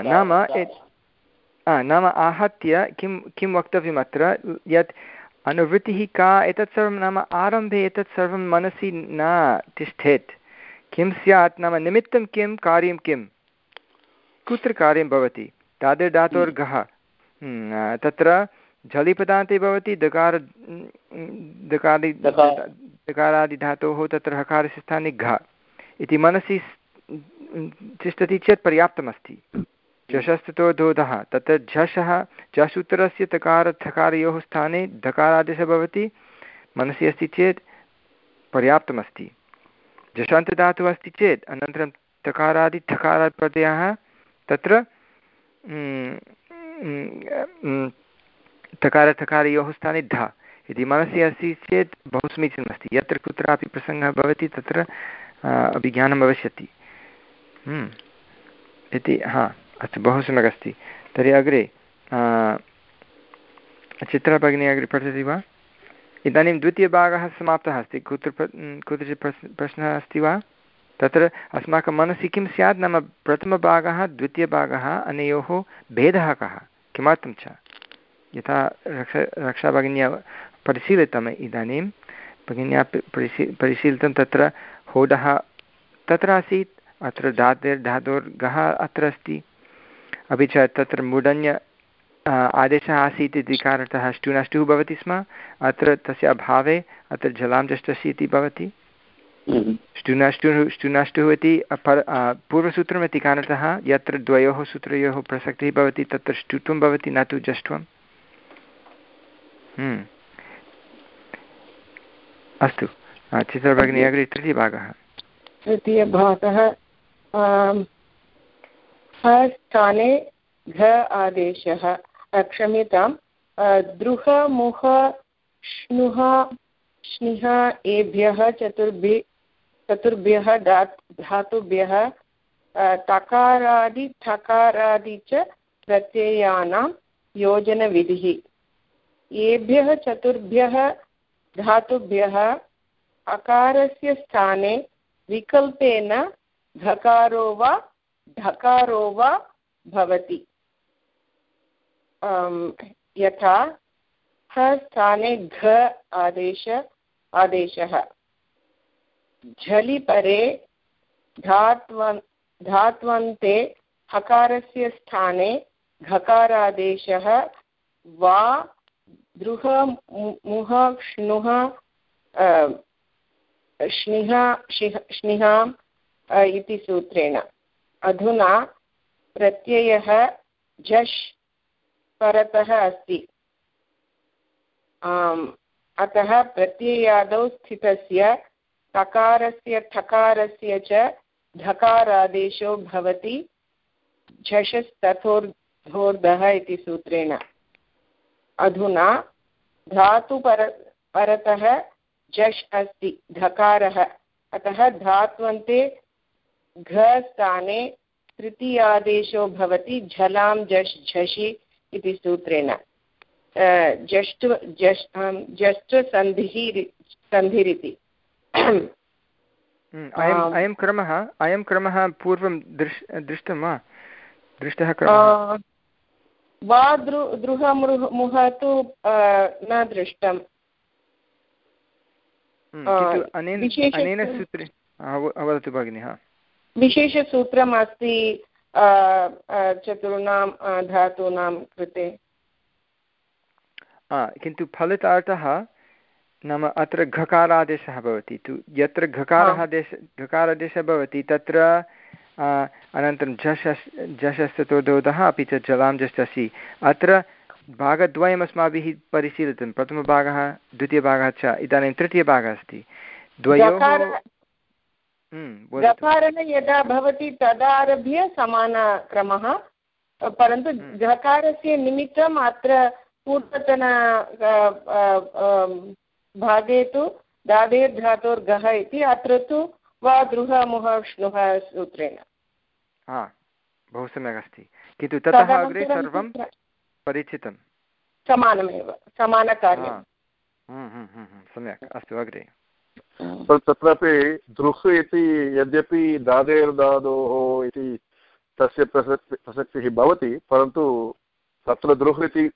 नाम नाम आहत्य किं किं वक्तव्यम् अत्र? यत् अनुवृत्तिः का एतत् सर्वं नाम आरम्भे एतत् सर्वं मनसि न तिष्ठेत्। किं स्यात्? नाम निमित्तं किं? कार्यं किं? कुत्र कार्यं भवति? हम्म, तत्र झलिपदान्ते भवति दकार दकारि। दकारादिधातोः तत्र हकारस्य स्थाने घ। इति मनसि तिष्ठति चेत् पर्याप्तमस्ति। झषस्ततो दोधः। तत्र झषः झस् उत्तरस्य तकार थकारयोः स्थाने धकारादेशः भवति। मनसि अस्ति चेत् पर्याप्तमस्ति। झषान्तधातुः अस्ति चेत् अनन्तरं तकारादि थकारादिप्रत्ययः। तत्र तकारथकारयोः स्थाने ध। इति मनसि अस्ति चेत् बहु समीचीनमस्ति यत्र कुत्रापि प्रसङ्गः भवति, तत्र अभिज्ञानं भविष्यति। इति, हा, अस्तु, बहु सम्यक् अस्ति। तर्हि अग्रे चित्रभगिनी अग्रे पठति वा? इदानीं द्वितीयभागः समाप्तः अस्ति। कुत्र कुत्रचित् प्रश्नः अस्ति वा? तत्र अस्माकं मनसि किं स्यात्? नाम प्रथमभागः, द्वितीयभागः, अनयोः भेदः कः? किमर्थं च? यथा रक्ष, रक्षाभगिन्या परिशीलितम् इदानीं, भगिन्या परिशी, परिशीलितं तत्र होडः तत्र आसीत्, अत्र धातुर् धातोर्गः अत्र अस्ति। अपि च तत्र मुडन्य आदेशः आसीत् इति कारणतः अष्टुनष्टुः भवति स्म। अत्र तस्य अभावे अत्र जलां जष्टसि इति भवति। ष्टुनाष्टुः ष्टुनाष्टुः इति पर पूर्वसूत्रमिति कारणतः यत्र द्वयोः सूत्रयोः प्रसक्तिः भवति तत्र ष्टुत्वं भवति न तु जष्ट्वम्। अस्तु चित्रभगिनी अग्रे तृतीयभागः तृतीयभागः स्थाने घ आदेशः क्षम्यतां द्रुहमुह श्नुः श्निः एभ्यः चतुर्भि चतुर्भ्यः धा धातुभ्यः तकारादि ठकारादि च प्रत्ययानां योजनविधिः। येभ्यः चतुर्भ्यः धातुभ्यः अकारस्य स्थाने विकल्पेन धकारो वा ढकारो वा भवति। यथा ह स्थाने घ आदेश, आदेशः। झलि परे धात्वन् धात्वन्ते हकारस्य स्थाने घकारादेशः वा दृह मुह श्नुः श्निहाम् इति सूत्रेण। अधुना प्रत्ययः झष् परतः अस्ति। अतः प्रत्ययादौ स्थितस्य तकारस्य ठकारस्य च धकारादेशो भवति। झषस्तथोर्धोर्धः इति सूत्रेण। अधुना धातुपर, परतः झष् अस्ति धकारः अतः धात्वन्ते घ स्थाने तृतीयादेशो भवति, झलां झष् झषि इति सूत्रेण। जष्ट् जष्ट् जष्ट् सन्धिः सन्धिरिति। अयम् अयं क्रमः अयं क्रमः पूर्वं दृश् दृष्टं वा? दृष्टः क्रमः? वा दृ दृहमुह तु न दृष्टम्। हम्म, अनेन सूत्रे वदतु भगिनि विशेषसूत्रम् अस्ति चतुर्णां धातूनां कृते। किन्तु फलितार्थः नाम अत्र घकारादेशः भवति। तु यत्र घकारः देश घकारादेशः भवति तत्र अनन्तरं झषस् झषस्तोदोदः अपि च जलां झषसि अत्र भागद्वयम् अस्माभिः परिशीलितं। प्रथमभागः द्वितीयभागः च इदानीं तृतीयभागः अस्ति। द्वयोः यदा भवति तदारभ्य समानक्रमः। परन्तु झकारस्य निमित्तम् अत्र पूर्वतन भागे तु दादेर्धातोर्गः इति अत्र तु वा दृह मुह श्नुः सूत्रेण। हा बहु सम्यक् अस्ति। किन्तु ततः अग्रे सर्वं परिचितं समानमेव समानकार्यं हम्म, हम्म, हम्म, सम्यक् अस्तु अग्रे। तत्रापि दृह् इति यद्यपि दादेर्दादोः इति तस्य प्रसक्ति प्रसक्तिः भवति परन्तु तत्र दृह् इति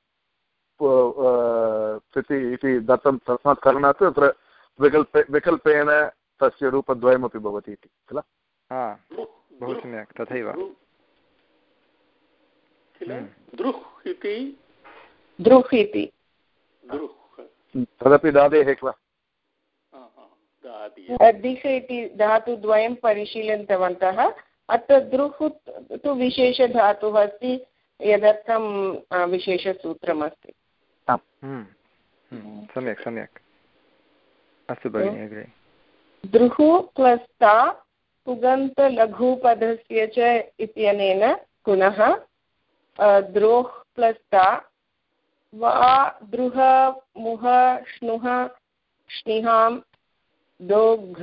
स्थिति इति दत्तं तस्मात् कारणात् तत्र विकल्पे विकल्पेन तस्य रूपद्वयमपि भवति इति किल? बहु सम्यक् तथैव। दृह् इति? दृह् इति। तदपि दादेः किल? दिश इति धातुद्वयं परिशीलितवन्तः। अत्र दृह् तु विशेषधातुः अस्ति यदर्थं विशेषसूत्रमस्ति। हम्म, हम्म, सम्यक् सम्यक्। अस्तु भगिनि अग्रे। दृः प्लस्ता पुगन्तलघुपदस्य च इत्यनेन पुनः द्रोः प्लस्ता वा दृह मुह श्नुः श्निहां दोघ्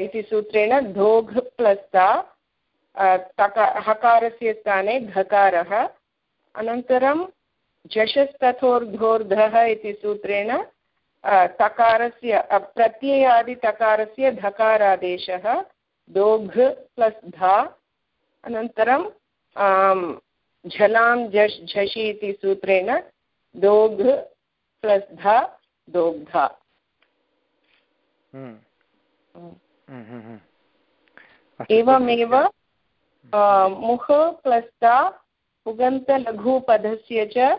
इति सूत्रेण धोघ् प्लस्ता हकारस्य स्थाने घकारः। अनन्तरं झषस्तथोर्धोर्धः इति सूत्रेण तकारस्य प्रत्ययादितकारस्य धकारादेशः दोघ् प्लस् धा अनन्तरं झलां झष् झषि इति सूत्रेण दोघ् प्लस् धा दोग्धा हम्म। हम्म, एवमेव मुख प्लस्ता पुगन्तलघुपदस्य च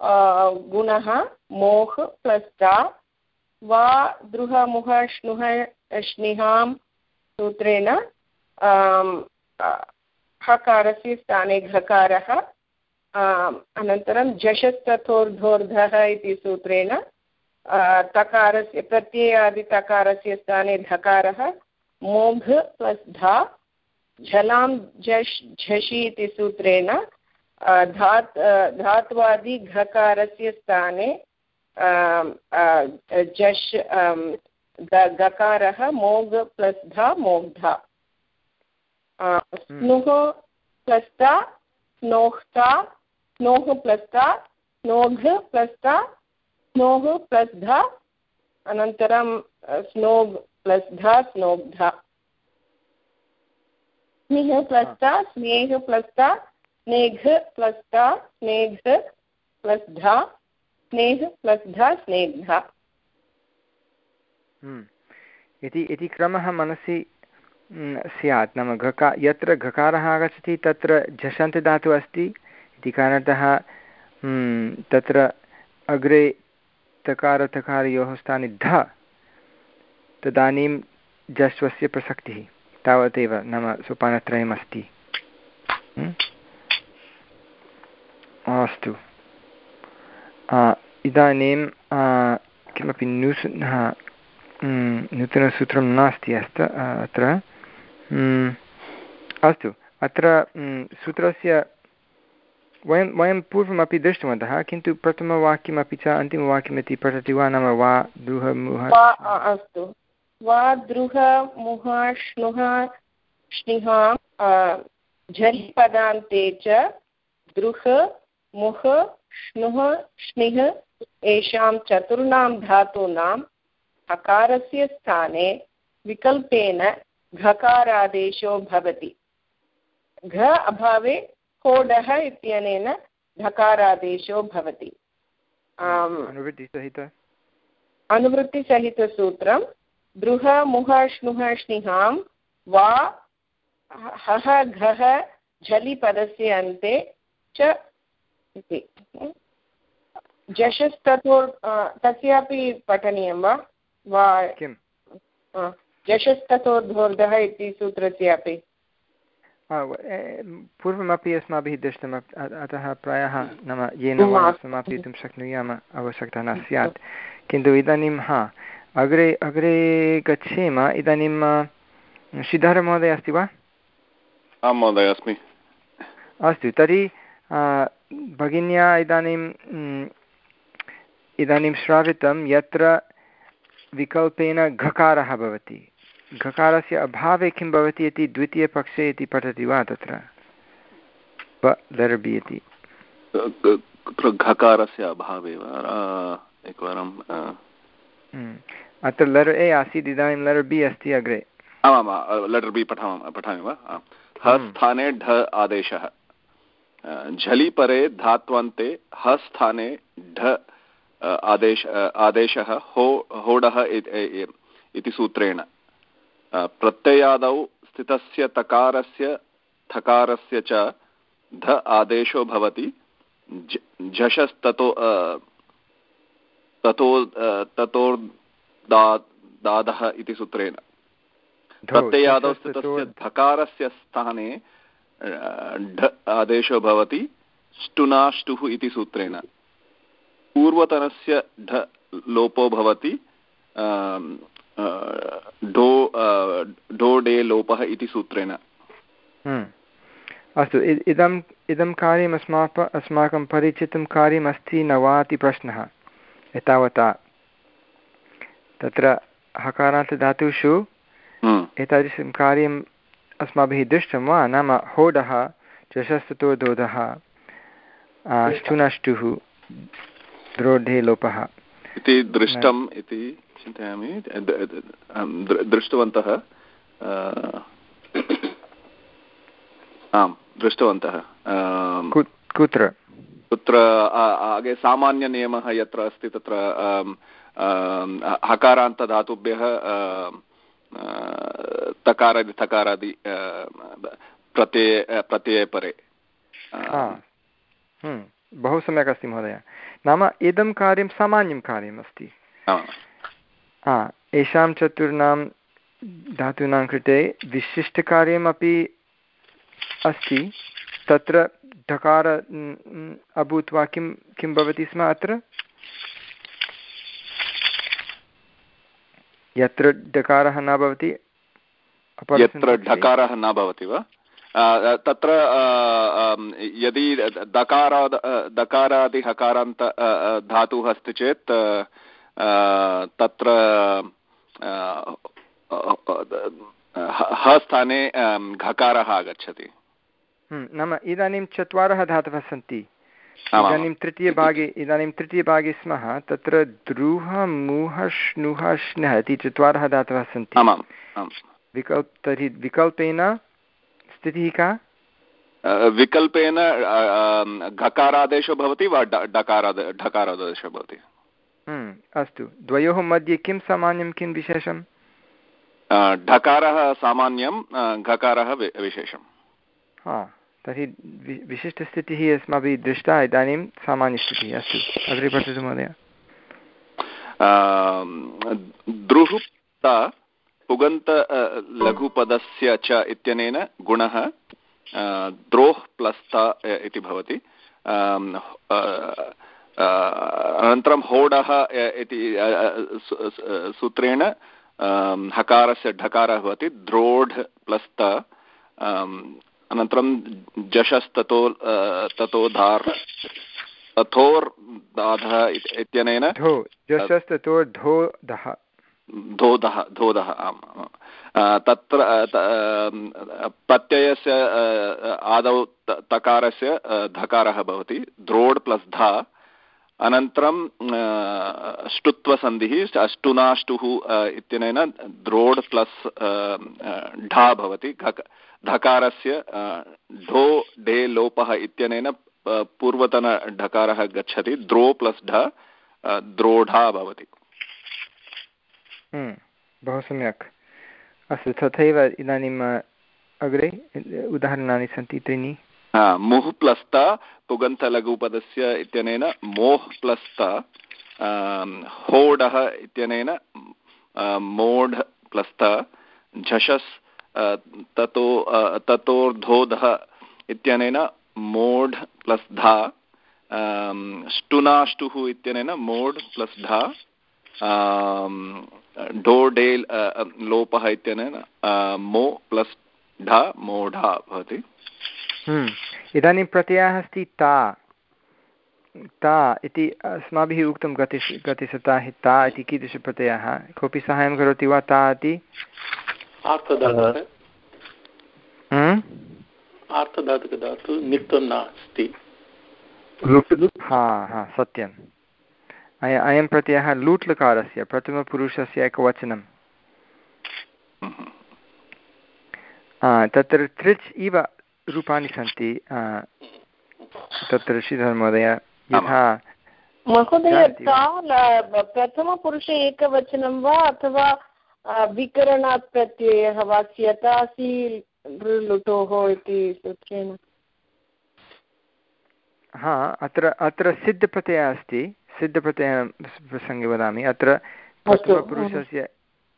गुणः, मोह् प्लस्ता वा दृहमुह श्नुः श्निहां सूत्रेण हकारस्य स्थाने घकारः अनन्तरं जशस्तथोर्धोर्धः इति सूत्रेण तकारस्य प्रत्ययादितकारस्य स्थाने धकारः, मोघ् प्लस् धा, झलां झष् झषि इति सूत्रेण धात् धात्वादि घकारस्य स्थाने झष् गकारः मोघ् प्लस् धा मोग्धा स्नुः प्लस्ता स्नोह्ता स्नोः प्लस्ता स्नोघ् प्लस्ता स्नोः प्लस् धा, अनन्तरं स्नोग् प्लस् धा स्नोग्धा स्निः प्लस्ता स्नेह प्लस्ता स्नेघ प्लस्ता स्नेघ धा स्नेह स्नेग्धा हम्म। इति इति क्रमः मनसि स्यात्। नाम घका, यत्र घकारः आगच्छति, तत्र झषन्तदातुः अस्ति। इति कारणतः तत्र अग्रे तकारतकारयोः स्थाने ध, तदानीं जस्वस्य प्रसक्तिः। तावदेव नाम सोपानत्रयमस्ति अस्तु इदानीं किमपि नूस नूतनसूत्रं नास्ति अस्त अत्र अस्तु अत्र सूत्रस्य वयं वयं पूर्वमपि दृष्टवन्तः किन्तु प्रथमवाक्यमपि च अन्तिमवाक्यमिति पठति वा नाम वा दुहमुह अस्तु वा दृह मुह श्नुः श्निहां झरिपदान्ते च दृह मुह श्नुः श्निः एषां चतुर्णां धातूनाम् हकारस्य स्थाने विकल्पेन घकारादेशो भवति। घ अभावे कोडः इत्यनेन धकारादेशो भवति। अनुवृत्तिसहितसूत्रं दृह मुह श्नुः श्निहां वा हः घः झलिपदस्य अन्ते च इति जशस्ततो तस्यापि पठनीयं वा? वा किं जशस्ततोर्धोर्धः इति सूत्रस्यापि। पूर्वमपि अस्माभिः दृष्टम् अतः प्रायः नाम येन वयं समापयितुं शक्नुयाम आवश्यकता न स्यात्। किन्तु इदानीं हा अग्रे अग्रे गच्छेम इदानीं श्रीधरमहोदय अस्ति वा? आं महोदय अस्मि। अस्तु तर्हि भगिन्या इदानीं इदानीं श्रावितं यत्र विकल्पेन घकारः भवति। घकारस्य अभावे किं भवति इति द्वितीयपक्षे इति पठति वा तत्र? लर्बि इति। घकारस्य अभावे वा? एकवारं। अत्र लर् ए आसीत् इदानीं लर् बि अस्ति अग्रे। आमां लर् बि पठामः पठामि वा। स्थाने ढ आदेशः। झलि परे धात्वन्ते ह स्थाने ढ आदेश आदेशः हो होडः इति सूत्रेण। प्रत्ययादौ स्थितस्य तकारस्य थकारस्य च ध आदेशो भवति। झषस्ततो ततो ततोर्दादः इति सूत्रेण। प्रत्ययादौ स्थितस्य धकारस्य स्थाने ढ आदेशो भवति स्टुनाष्टुः इति सूत्रेण पूर्वतनस्य ढ लोपो भवति डो डोडे लोपः इति सूत्रेण हम्म। अस्तु इदम् इदं कार्यम् अस्माक अस्माकं परिचितं कार्यमस्ति न वा इति प्रश्नः एतावता तत्र हकारान्तधातुषु हम्म। एतादृशं कार्यम् अस्माभिः दृष्टं वा? नाम होडः चषस्तुतोदोधः ष्टुनष्टुः द्रोढे लोपः। इति दृष्टम् इति चिन्तयामि। दृष्टवन्तः आम् दृष्टवन्तः कुत्र? कुत्र आगे सामान्यनियमः यत्र अस्ति तत्र हकारान्तधातुभ्यः तकारादि थकारादि प्रत्यये प्रत्यये परे बहु सम्यक् अस्ति महोदय नाम इदं कार्यं सामान्यं कार्यम् अस्ति येषां चतुर्णां धातूनां कृते विशिष्टकार्यमपि अस्ति तत्र ढकार अभूत्वा किं किं भवति स्म अत्र यत्र डकारः न भवति यत्र ढकारः न भवति वा? तत्र यदि दकाराद् दकारादिहकारान्त धातुः अस्ति चेत् तत्र ह स्थाने घकारः आगच्छति। हम्म, नाम इदानीं चत्वारः धातवः सन्ति। इदानीं तृतीयभागे इदानीं तृतीयभागे स्मः तत्र द्रुह मुह श्नुह श्नः इति चत्वारः धातवः सन्ति। विकल्प तर्हि विकल्पेन स्थितिः का? विकल्पेन घकारादेशो भवति वा ढकारादेशो भवति? हम्म, अस्तु। द्वयोः मध्ये किं सामान्यं किं विशेषं ढकारः सामान्यं घकारः विशेषं हा। तर्हि वि, विशिष्टस्थितिः अस्माभिः दृष्टा, इदानीं सामान्यस्थितिः अस्तु। अग्रे पठतु महोदय। द्रुहुप्ता पुगन्त लघुपदस्य च इत्यनेन गुणः द्रोः प्लस्त इति भवति। अनन्तरं होडः इति सूत्रेण हकारस्य ढकारः भवति। द्रोढ् प्लस्त अनन्तरं जशस्ततो ततो धार् तथोर्दाधः इत्यनेन धोधः। धोधः आम् तत्र प्रत्ययस्य आदौ तकारस्य धकारः भवति। द्रोड् प्लस् धा अनन्तरं ष्टुत्वसन्धिः अष्टुनाष्टुः इत्यनेन द्रोड् प्लस् ढा भवति। धकारस्य ढो ढे लोपः इत्यनेन पूर्वतनढकारः गच्छति। द्रो प्लस् ढ द्रोढा भवति। हम्म, बहु सम्यक्। अस्तु तथैव इदानीम् अग्रे उदाहरणानि सन्ति त्रीणि। मुह् प्लस्त पुगन्तलघुपदस्य इत्यनेन मोह् प्लस्त होडः इत्यनेन मोढ् प्लस्त झषस् ततो ततोर्धोधः इत्यनेन मोढ् प्लस् धा स्टुनाष्टुः इत्यनेन मोढ् प्लस् धा डोडेल् लोपः इत्यनेन मो प्लस् ढ मोढा भवति। इदानीं प्रत्ययः अस्ति ता। ता इति अस्माभिः उक्तं गति गतिसप्ताहे ता इति कीदृशप्रत्ययः? कोऽपि साहाय्यं करोति वा ता इति? आर्थधातुकधातु निक्तं नास्ति। हा हा सत्यम्। अय अयं प्रत्ययः लूट् लकारस्य प्रथमपुरुषस्य एकवचनं। तत्र त्रिच् इव रूपाणि सन्ति तत्र श्रीधरमहोदय यथा महोदय प्रथमपुरुषे एकवचनं वा अथवा विकरणात् प्रत्ययः वा स्यतासि लुटोः इति सूत्रेण? हा अत्र अत्र सिद्धप्रत्ययः अस्ति सिद्धप्रत्ययः प्रसङ्गे वदामि अत्र प्रथमपुरुषस्य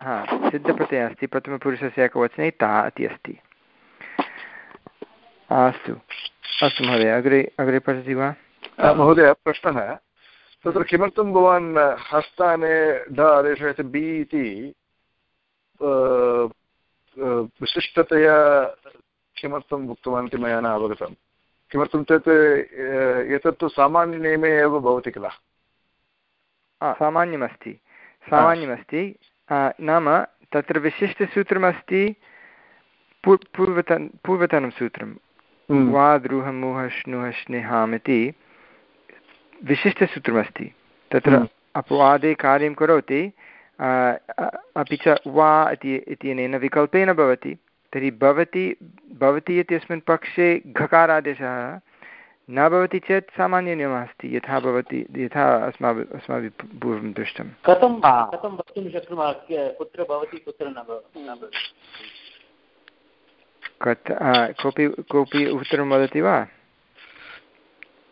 हा सिद्धप्रत्ययः अस्ति प्रथमपुरुषस्य एकवचने ता इति अस्ति। अस्तु। अस्तु महोदय अग्रे अग्रे पठति वा? महोदय प्रश्नः। तत्र किमर्थं भवान् हस्ताने ढ आदेशः बि इति विशिष्टतया किमर्थम् उक्तवान् इति मया न अवगतं। किमर्थं चेत् एतत्तु सामान्यनियमे एव भवति किल? सामान्यमस्ति। सामान्यमस्ति। नाम तत्र विशिष्टसूत्रमस्ति पूर्वतन् पूर्वतनं सूत्रं। वा द्रुह मुह श्नुह स्नेहाम् इति विशिष्टसूत्रमस्ति। तत्र हम्म। अपवादे कार्यं करोति अपि च वा इति इत्यनेन विकल्पेन भवति। तर्हि भवति भवति इत्यस्मिन् पक्षे घकारादेशः न भवति चेत् सामान्यनियमः अस्ति यथा भवति यथा अस्माभिः अस्माभिः पूर्वं दृष्टं। कथं कथं वक्तुं शक्नुमः? कुत्र भवति कुत्र न भवति। कथ कोऽपि कोऽपि उत्तरं वदति वा?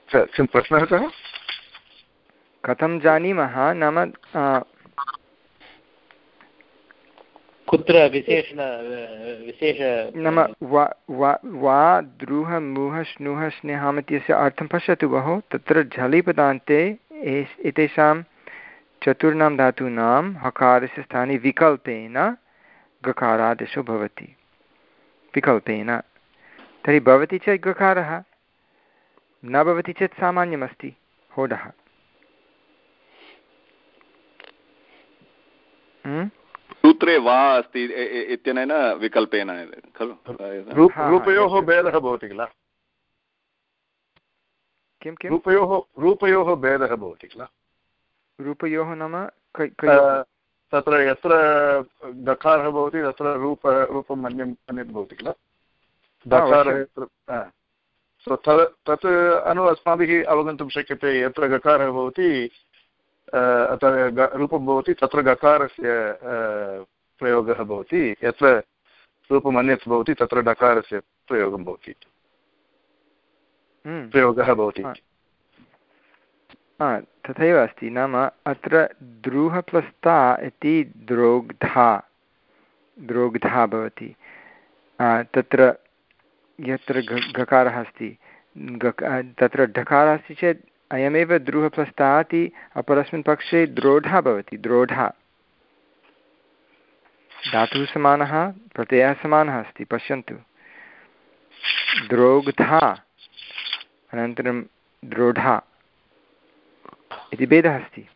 किं प्रश्नः कः? कथं जानीमः? नाम कुत्र विशेष विशेष नाम वा वा वा द्रुह मुह स्नुह स्नेहाम् इत्यस्य अर्थं पश्यतु भोः तत्र झलिपदान्ते एतेषां चतुर्णां धातूनां हकारस्य स्थाने विकल्पेन गकारादेशो भवति। विकल्पेन। तर्हि भवति चेत् गकारः न भवति चेत् सामान्यमस्ति होडः। सूत्रे वा अस्ति इत्यनेन विकल्पेन खलु? रूपयोः भेदः भवति किल? किं किं? रूपयोः रूपयोः भेदः भवति किल? रूपयोः नाम तत्र यत्र दकारः भवति तत्र रूप रूपम् अन्यम् अन्यत् भवति किल? दकारः यत्र तत् अनु अस्माभिः अवगन्तुं शक्यते यत्र गकारः भवति अतः रूपं भवति तत्र गकारस्य प्रयोगः भवति यत्र रूपम् अन्यत् भवति तत्र डकारस्य प्रयोगं भवति हम्म। प्रयोगः भवति तथैव अस्ति, नाम अत्र द्रुहप्लस्ता इति द्रोग्धा द्रोग्धा भवति। तत्र यत्र घकारः अस्ति तत्र ढकारः अस्ति चेत् अयमेव द्रुहप्रस्ताति अपरस्मिन् पक्षे द्रोढा भवति, द्रोढा। धातुः समानः, प्रत्ययः समानः अस्ति, पश्यन्तु। द्रोग्धा, अनन्तरं द्रोढा। इति भेदः अस्ति।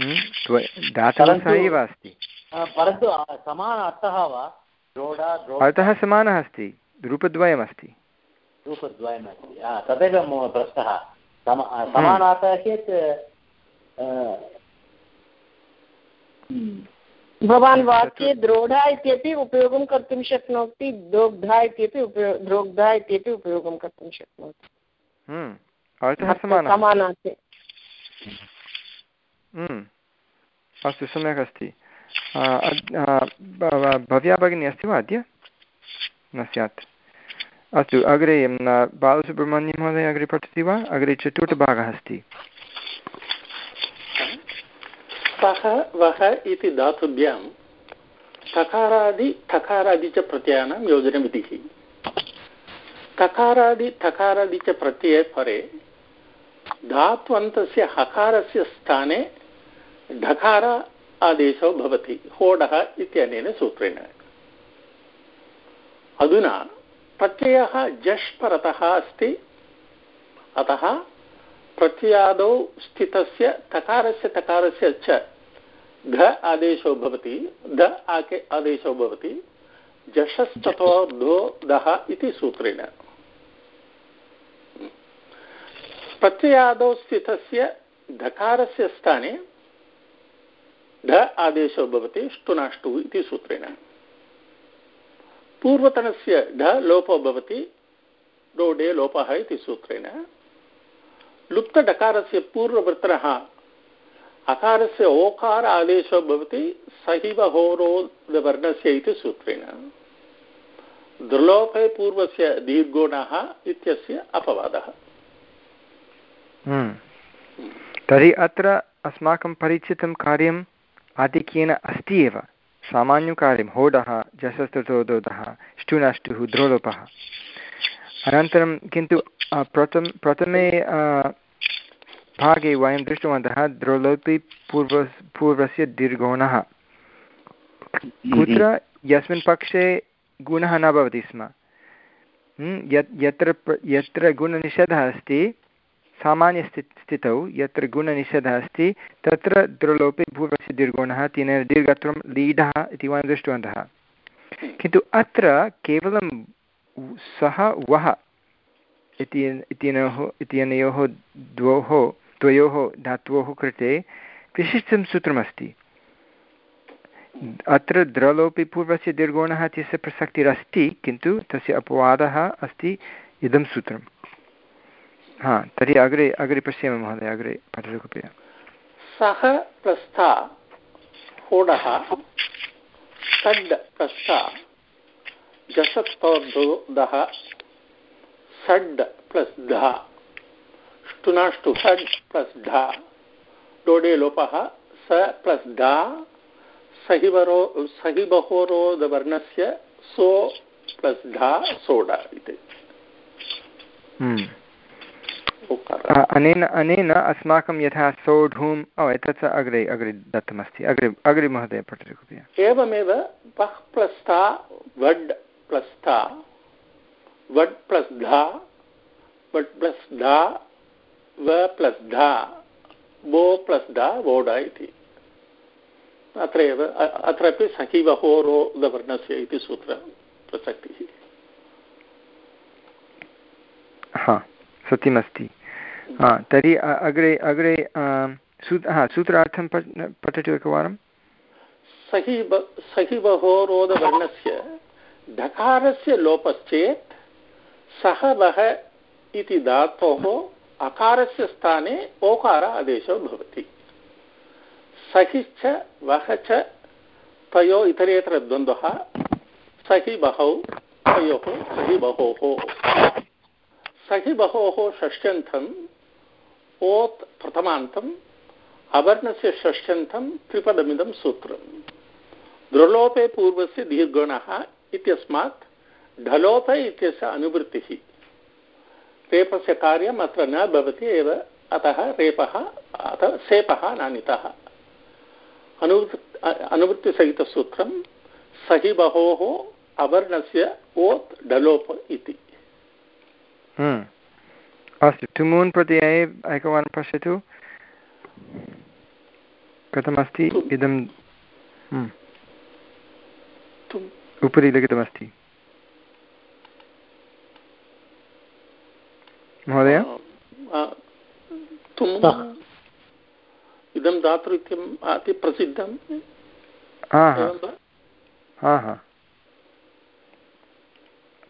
हम्म? धातुः सः एव अस्ति। परन्तु समान अर्थः वा? अर्थः समानः अस्ति। रूपद्वयमस्ति। रूपद्वयमस्ति। तदेव मम प्रश्नः। समानार्थः चेत् भवान् वाक्ये द्रोढा इत्यपि उपयोगं कर्तुं शक्नोति दोग्धा इत्यपि उपयोग द्रोग्धा इत्यपि उपयोगं कर्तुं शक्नोति। अर्थः समानार्थे अस्तु सम्यक् अस्ति भव्या भगिनी अस्ति वा अद्य न स्यात् अस्तु अग्रे बालसुब्रह्मण्यं महोदय अग्रे पठति वा अग्रे चतुर्थभागः अस्ति सः वः इति धातुभ्यां ठकारादि ठकारादि च प्रत्ययानां योजनमिति ठकारादि ठकारादि च प्रत्यये परे धात्वन्तस्य हकारस्य स्थाने ढकार आदेशो भवति, होडः इत्यनेन सूत्रेण। अधुना प्रत्ययः जश् परतः अस्ति, अतः प्रत्ययादौ स्थितस्य तकारस्य तकारस्य च घ आदेशो भवति, ध आके आदेशो भवति जशश्चतोर्धो दः इति सूत्रेण। प्रत्ययादौ स्थितस्य धकारस्य स्थाने ढ आदेशो भवति ष्टुनाष्टु इति सूत्रेण। पूर्वतनस्य ढ लोपो भवति रोडे लोपः इति सूत्रेण। लुप्तडकारस्य पूर्ववर्तनः अकारस्य ओकार आदेशो भवति, सहिव होरोदवर्णस्य इति सूत्रेण। दुर्लोभे पूर्वस्य दीर्घोणः इत्यस्य अपवादः। तर्हि अत्र अस्माकं परिचितं कार्यम् आधिक्येन अस्ति एव। सामान्यं कार्यं होडः जसस्तोदोदः ष्टुनष्टुः द्रोलोपः। अनन्तरं किन्तु प्रथम प्रथमे भागे वयं दृष्टवन्तः द्रोलोपि पूर्व पूर्वस्य दीर्घोणः। कुत्र यस्मिन् पक्षे गुणः न भवति स्म। यत् यत्र यत्र गुणनिषेधः अस्ति सामान्यस्थि स्थितौ यत्र गुणनिषेधः अस्ति, तत्र द्रलोपे पूर्वस्य दीर्घोणः तेन दीर्घत्वं लीढः इति वयं दृष्टवन्तः। किन्तु अत्र केवलं सः वः इति इत्यनयोः इत्यनयोः द्वोः, द्वयोः धात्वोः कृते विशिष्टं सूत्रमस्ति। अत्र द्रलोपि पूर्वस्य दीर्घोणः इत्यस्य प्रसक्तिरस्ति, किन्तु तस्य अपवादः अस्ति इदं सूत्रं हा तर्हि अग्रे अग्रे पश्यामः महोदय अग्रे पठतु कृपया सः प्रस्था होडः षड् प्रस्था जषत्तोर्धः षड् प्लस् धा ष्टुनाष्टु षड् प्लस् ढा डोडे लोपः स प्लस् ढा सहिवरो सहिबहोरोदवर्णस्य सो प्लस् ढा सोड इति हम्म। अनेन अनेन अस्माकं यथा सोढुम् ओ एतत् अग्रे अग्रे दत्तमस्ति। अग्रे अग्रे महोदय पठतु कृपया। एवमेव पह् प्लस्था वड् प्लस्था वड् प्लस् धा वड् प्लस् धा व प्लस् धा बो प्लस् धा वोड इति। अत्र एव अत्रापि सखिवहोरोदवर्णस्य इति सूत्र प्रसक्तिः। हा सत्यमस्ति। हा, तर्हि अग्रे अग्रे हा, सूत्रार्थं पठतु एकवारं। सहि सहिवहोरोदवर्णस्य ढकारस्य लोपश्चेत् सः वः इति धातोः अकारस्य स्थाने ओकार आदेशो भवति। सहिश्च वः च, तयो इतरेतरद्वन्द्वः सहि बहौ, तयोः सहि बहोः। सहि बहोः षष्ट्यन्तं ओत् प्रथमान्तम् अवर्णस्य षष्ठ्यन्तं त्रिपदमिदं सूत्रम्। दृलोपे पूर्वस्य दीर्घणः इत्यस्मात् ढलोप इत्यस्य अनुवृत्तिः। रेपस्य कार्यम् अत्र न भवति एव, अतः रेपः अतः सेपः नानितः अनुवृत्, अनुवृत्तिसहितसूत्रं, सहि बहोः अवर्णस्य ओत् डलोप इति। हम्म। अस्तु तुमून् प्रत्यये एकवारं पश्यतु कथमस्ति इदं। उपरि लिखितमस्ति महोदय इदं अतिप्रसिद्धं हा हा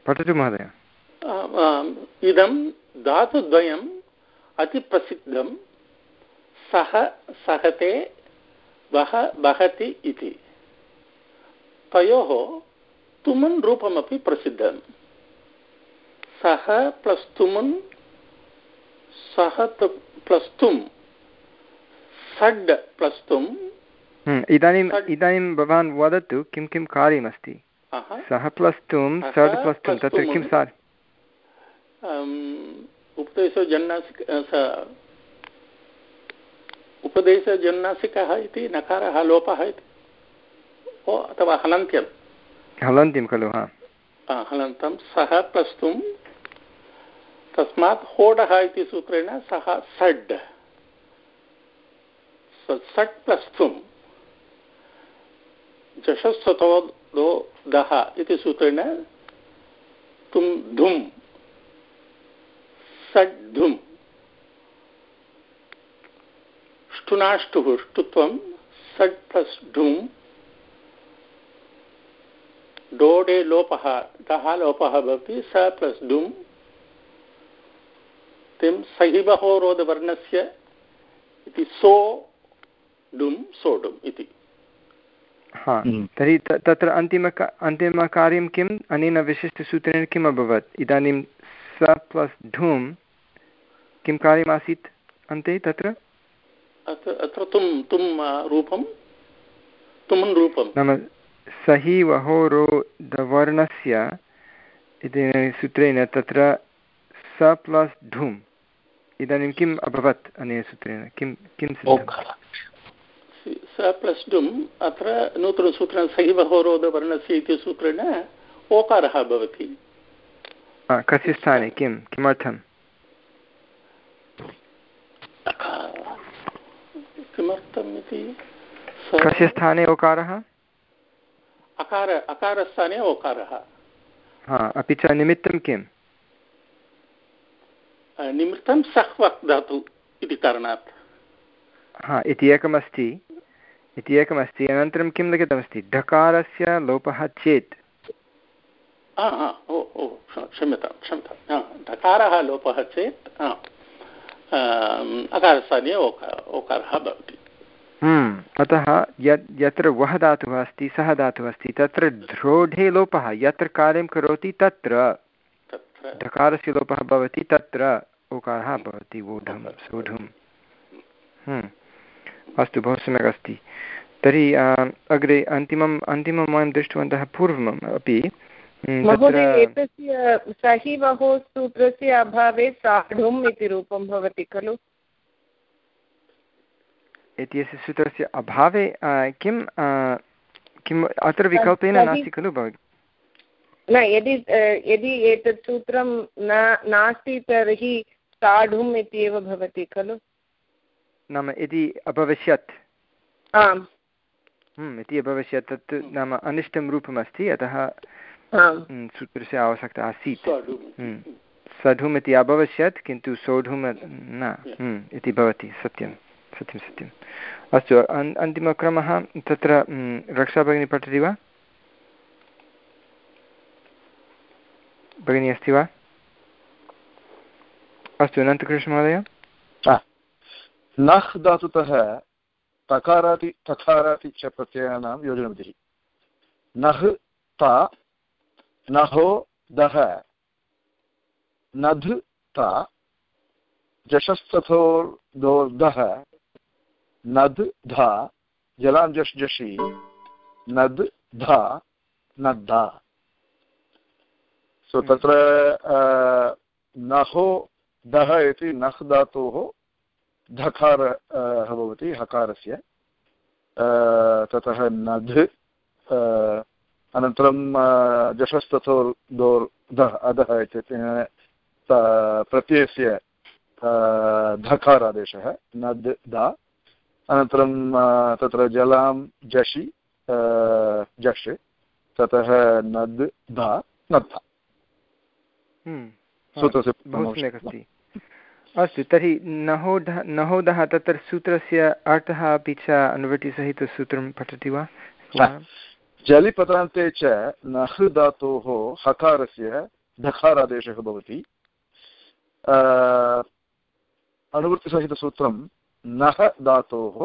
पठतु महोदय इदं धातुद्वयम् अतिप्रसिद्धं सः सहते वः वहति इति। तयोः तुमुन् रूपमपि प्रसिद्धं। सः प्लस् तुमुन् सः प्लस् तुम् षड् प्लस् तुम्। हम्म, इदानीम् इदानीं भवान् वदतु किं किं कार्यमस्ति? सः प्लस् तुं षड् प्लस् तुं तत्र किं सार् उपदेशजन्नासिक उपदेशजन्नासिकः इति नकारः लोपः इति। ओ अथवा हलन्त्यं हलन्त्यं खलु हा। हलन्तं सः प्रस्तुं तस्मात् होडः इति सूत्रेण सः षड्। षट् प्रस्तुं जशस्वतो दः इति सूत्रेण तुं धुम्। सड्ढुम् ष्टुनाष्टुः ष्टुत्वं सड् प्लस् ढुम् डोडे लोपः डः लोपः भवति स प्लस् डुम् तिं सहिबहोरोधवर्णस्य इति सो डुम् सोडुम् इति। हा हम्म। तर्हि तत्र अन्तिम अन्तिमकार्यं किम्? अनेन विशिष्टसूत्रेण किम् अभवत्? इदानीं स प्लस् ढूम् किं कार्यमासीत् अन्ते तत्र? अत्र तुं तुं रूपं तुमन् रूपं नाम सहि वहोरो दवर्णस्य इति सूत्रेण तत्र स प्लस् ढूम् इदानीं किम् अभवत् अनेन सूत्रेण? किं किं स प्लस् डुम् अत्र नूतनसूत्रेण सहि वहोरोदवर्णस्य इति सूत्रेण ओकारः भवति। कस्य स्थाने? किं किमर्थं किमर्थम् इति कस्य स्थाने ओकारः? अकार अकारस्थाने ओकारः। हा अपि च निमित्तं किम्? निमित्तं सह्वक् धातु इति कारणात्। हा इति एकमस्ति। इति एकमस्ति। अनन्तरं किं लिखितमस्ति? ढकारस्य लोपः चेत्। ओ ओ क्षम्यतां क्षम्यतां। ढकारः लोपः चेत् अकारस्थाने ओकारः भवति। हम्म, अतः यत् यत्र वः धातुः अस्ति सः धातुः अस्ति तत्र ध्रोढे लोपः यत्र कार्यं करोति तत्र। ढकारस्य लोपः भवति तत्र ओकारः भवति वोढं सोढुं। हम्म, अस्तु बहु सम्यक् अस्ति। तर्हि अग्रे अन्तिमम् अन्तिमं वयं दृष्टवन्तः पूर्वम् अपि हम्म, महोदय एतस्य सहिवहो सूत्रस्य अभावे साढुम् इति रूपं भवति खलु? इत्यस्य सूत्रस्य अभावे किं किम् अत्र विकल्पेन नास्ति खलु भवति न यदि यदि एतत् सूत्रं न नास्ति तर्हि साढुम् इत्येव भवति खलु? नाम यदि अभविष्यत्। आम्। हम्म, इति अभविष्यत् तत् नाम अनिष्टं रूपमस्ति अतः हम्म, सूत्रस्य आवश्यकता आसीत्। हम्म, सधुम् इति अभविष्यत् किन्तु सोढुम् न। हम्म, इति भवति सत्यं सत्यं सत्यम्। अस्तु अन्तिमक्रमः तत्र रक्षा भगिनी पठति वा? भगिनी अस्ति वा? अस्तु अनन्तकृष्णमहोदय। नह् धातुतः तकाराति तकाराति च प्रत्ययानां योजनविधिः। नह् ता नहो दह। नध् ता। जशस्तथोर्दोर्दः नद् धा। जलां जश् जषि नद् धा। नद्धा सो तत्र नहो दः इति नह् धातोः धकार भवति हकारस्य। ततः नध् अनन्तरं जशस्तथो दोर् दः अधः इत्यनेन प्रत्ययस्य धकारादेशः नद् दा। अनन्तरं तत्र जलां जषि जष् ततः नद् धा नद्धा हम्म, अस्ति तर्हि नहोदः नहोदः तत्र सूत्रस्य अर्थः अपि च अनुवृत्तिसहितसूत्रं पठति वा? जलिपदान्ते च नः धातोः हकारस्य धकारादेशः भवति। अनुवृत्तिसहितसूत्रं नः धातोः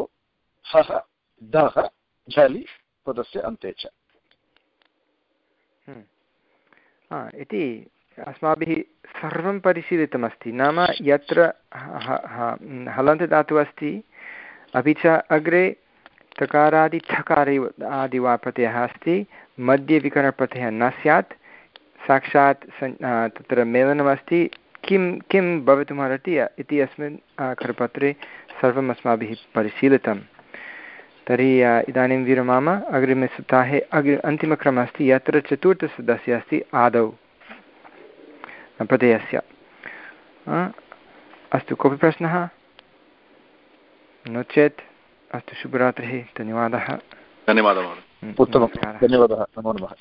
हः दः झलि पदस्य अन्ते च। हम्म। इति अस्माभिः सर्वं परिशीलितमस्ति। नाम यत्र हलन्तदातुः अस्ति, अपि च अग्रे तकारादि ठकारे आदि वा प्रत्ययः अस्ति। मध्ये विकरणप्रत्ययः न स्यात्। साक्षात् तत्र मेलनमस्ति। किं किं भवितुमर्हति इति अस्मिन् करपत्रे सर्वम् अस्माभिः परिशीलितं। तर्हि इदानीं विरमाम अग्रिमे सप्ताहे अग्रि अन्तिमक्रमः अस्ति यत्र चतुर्थसदस्यः अस्ति, आदौ। प्रत्ययस्य अस्तु, कोऽपि प्रश्नः? नो चेत्। अस्तु शुभरात्रिः। धन्यवादः। धन्यवादः उत्तमं। धन्यवादः। नमो नमः।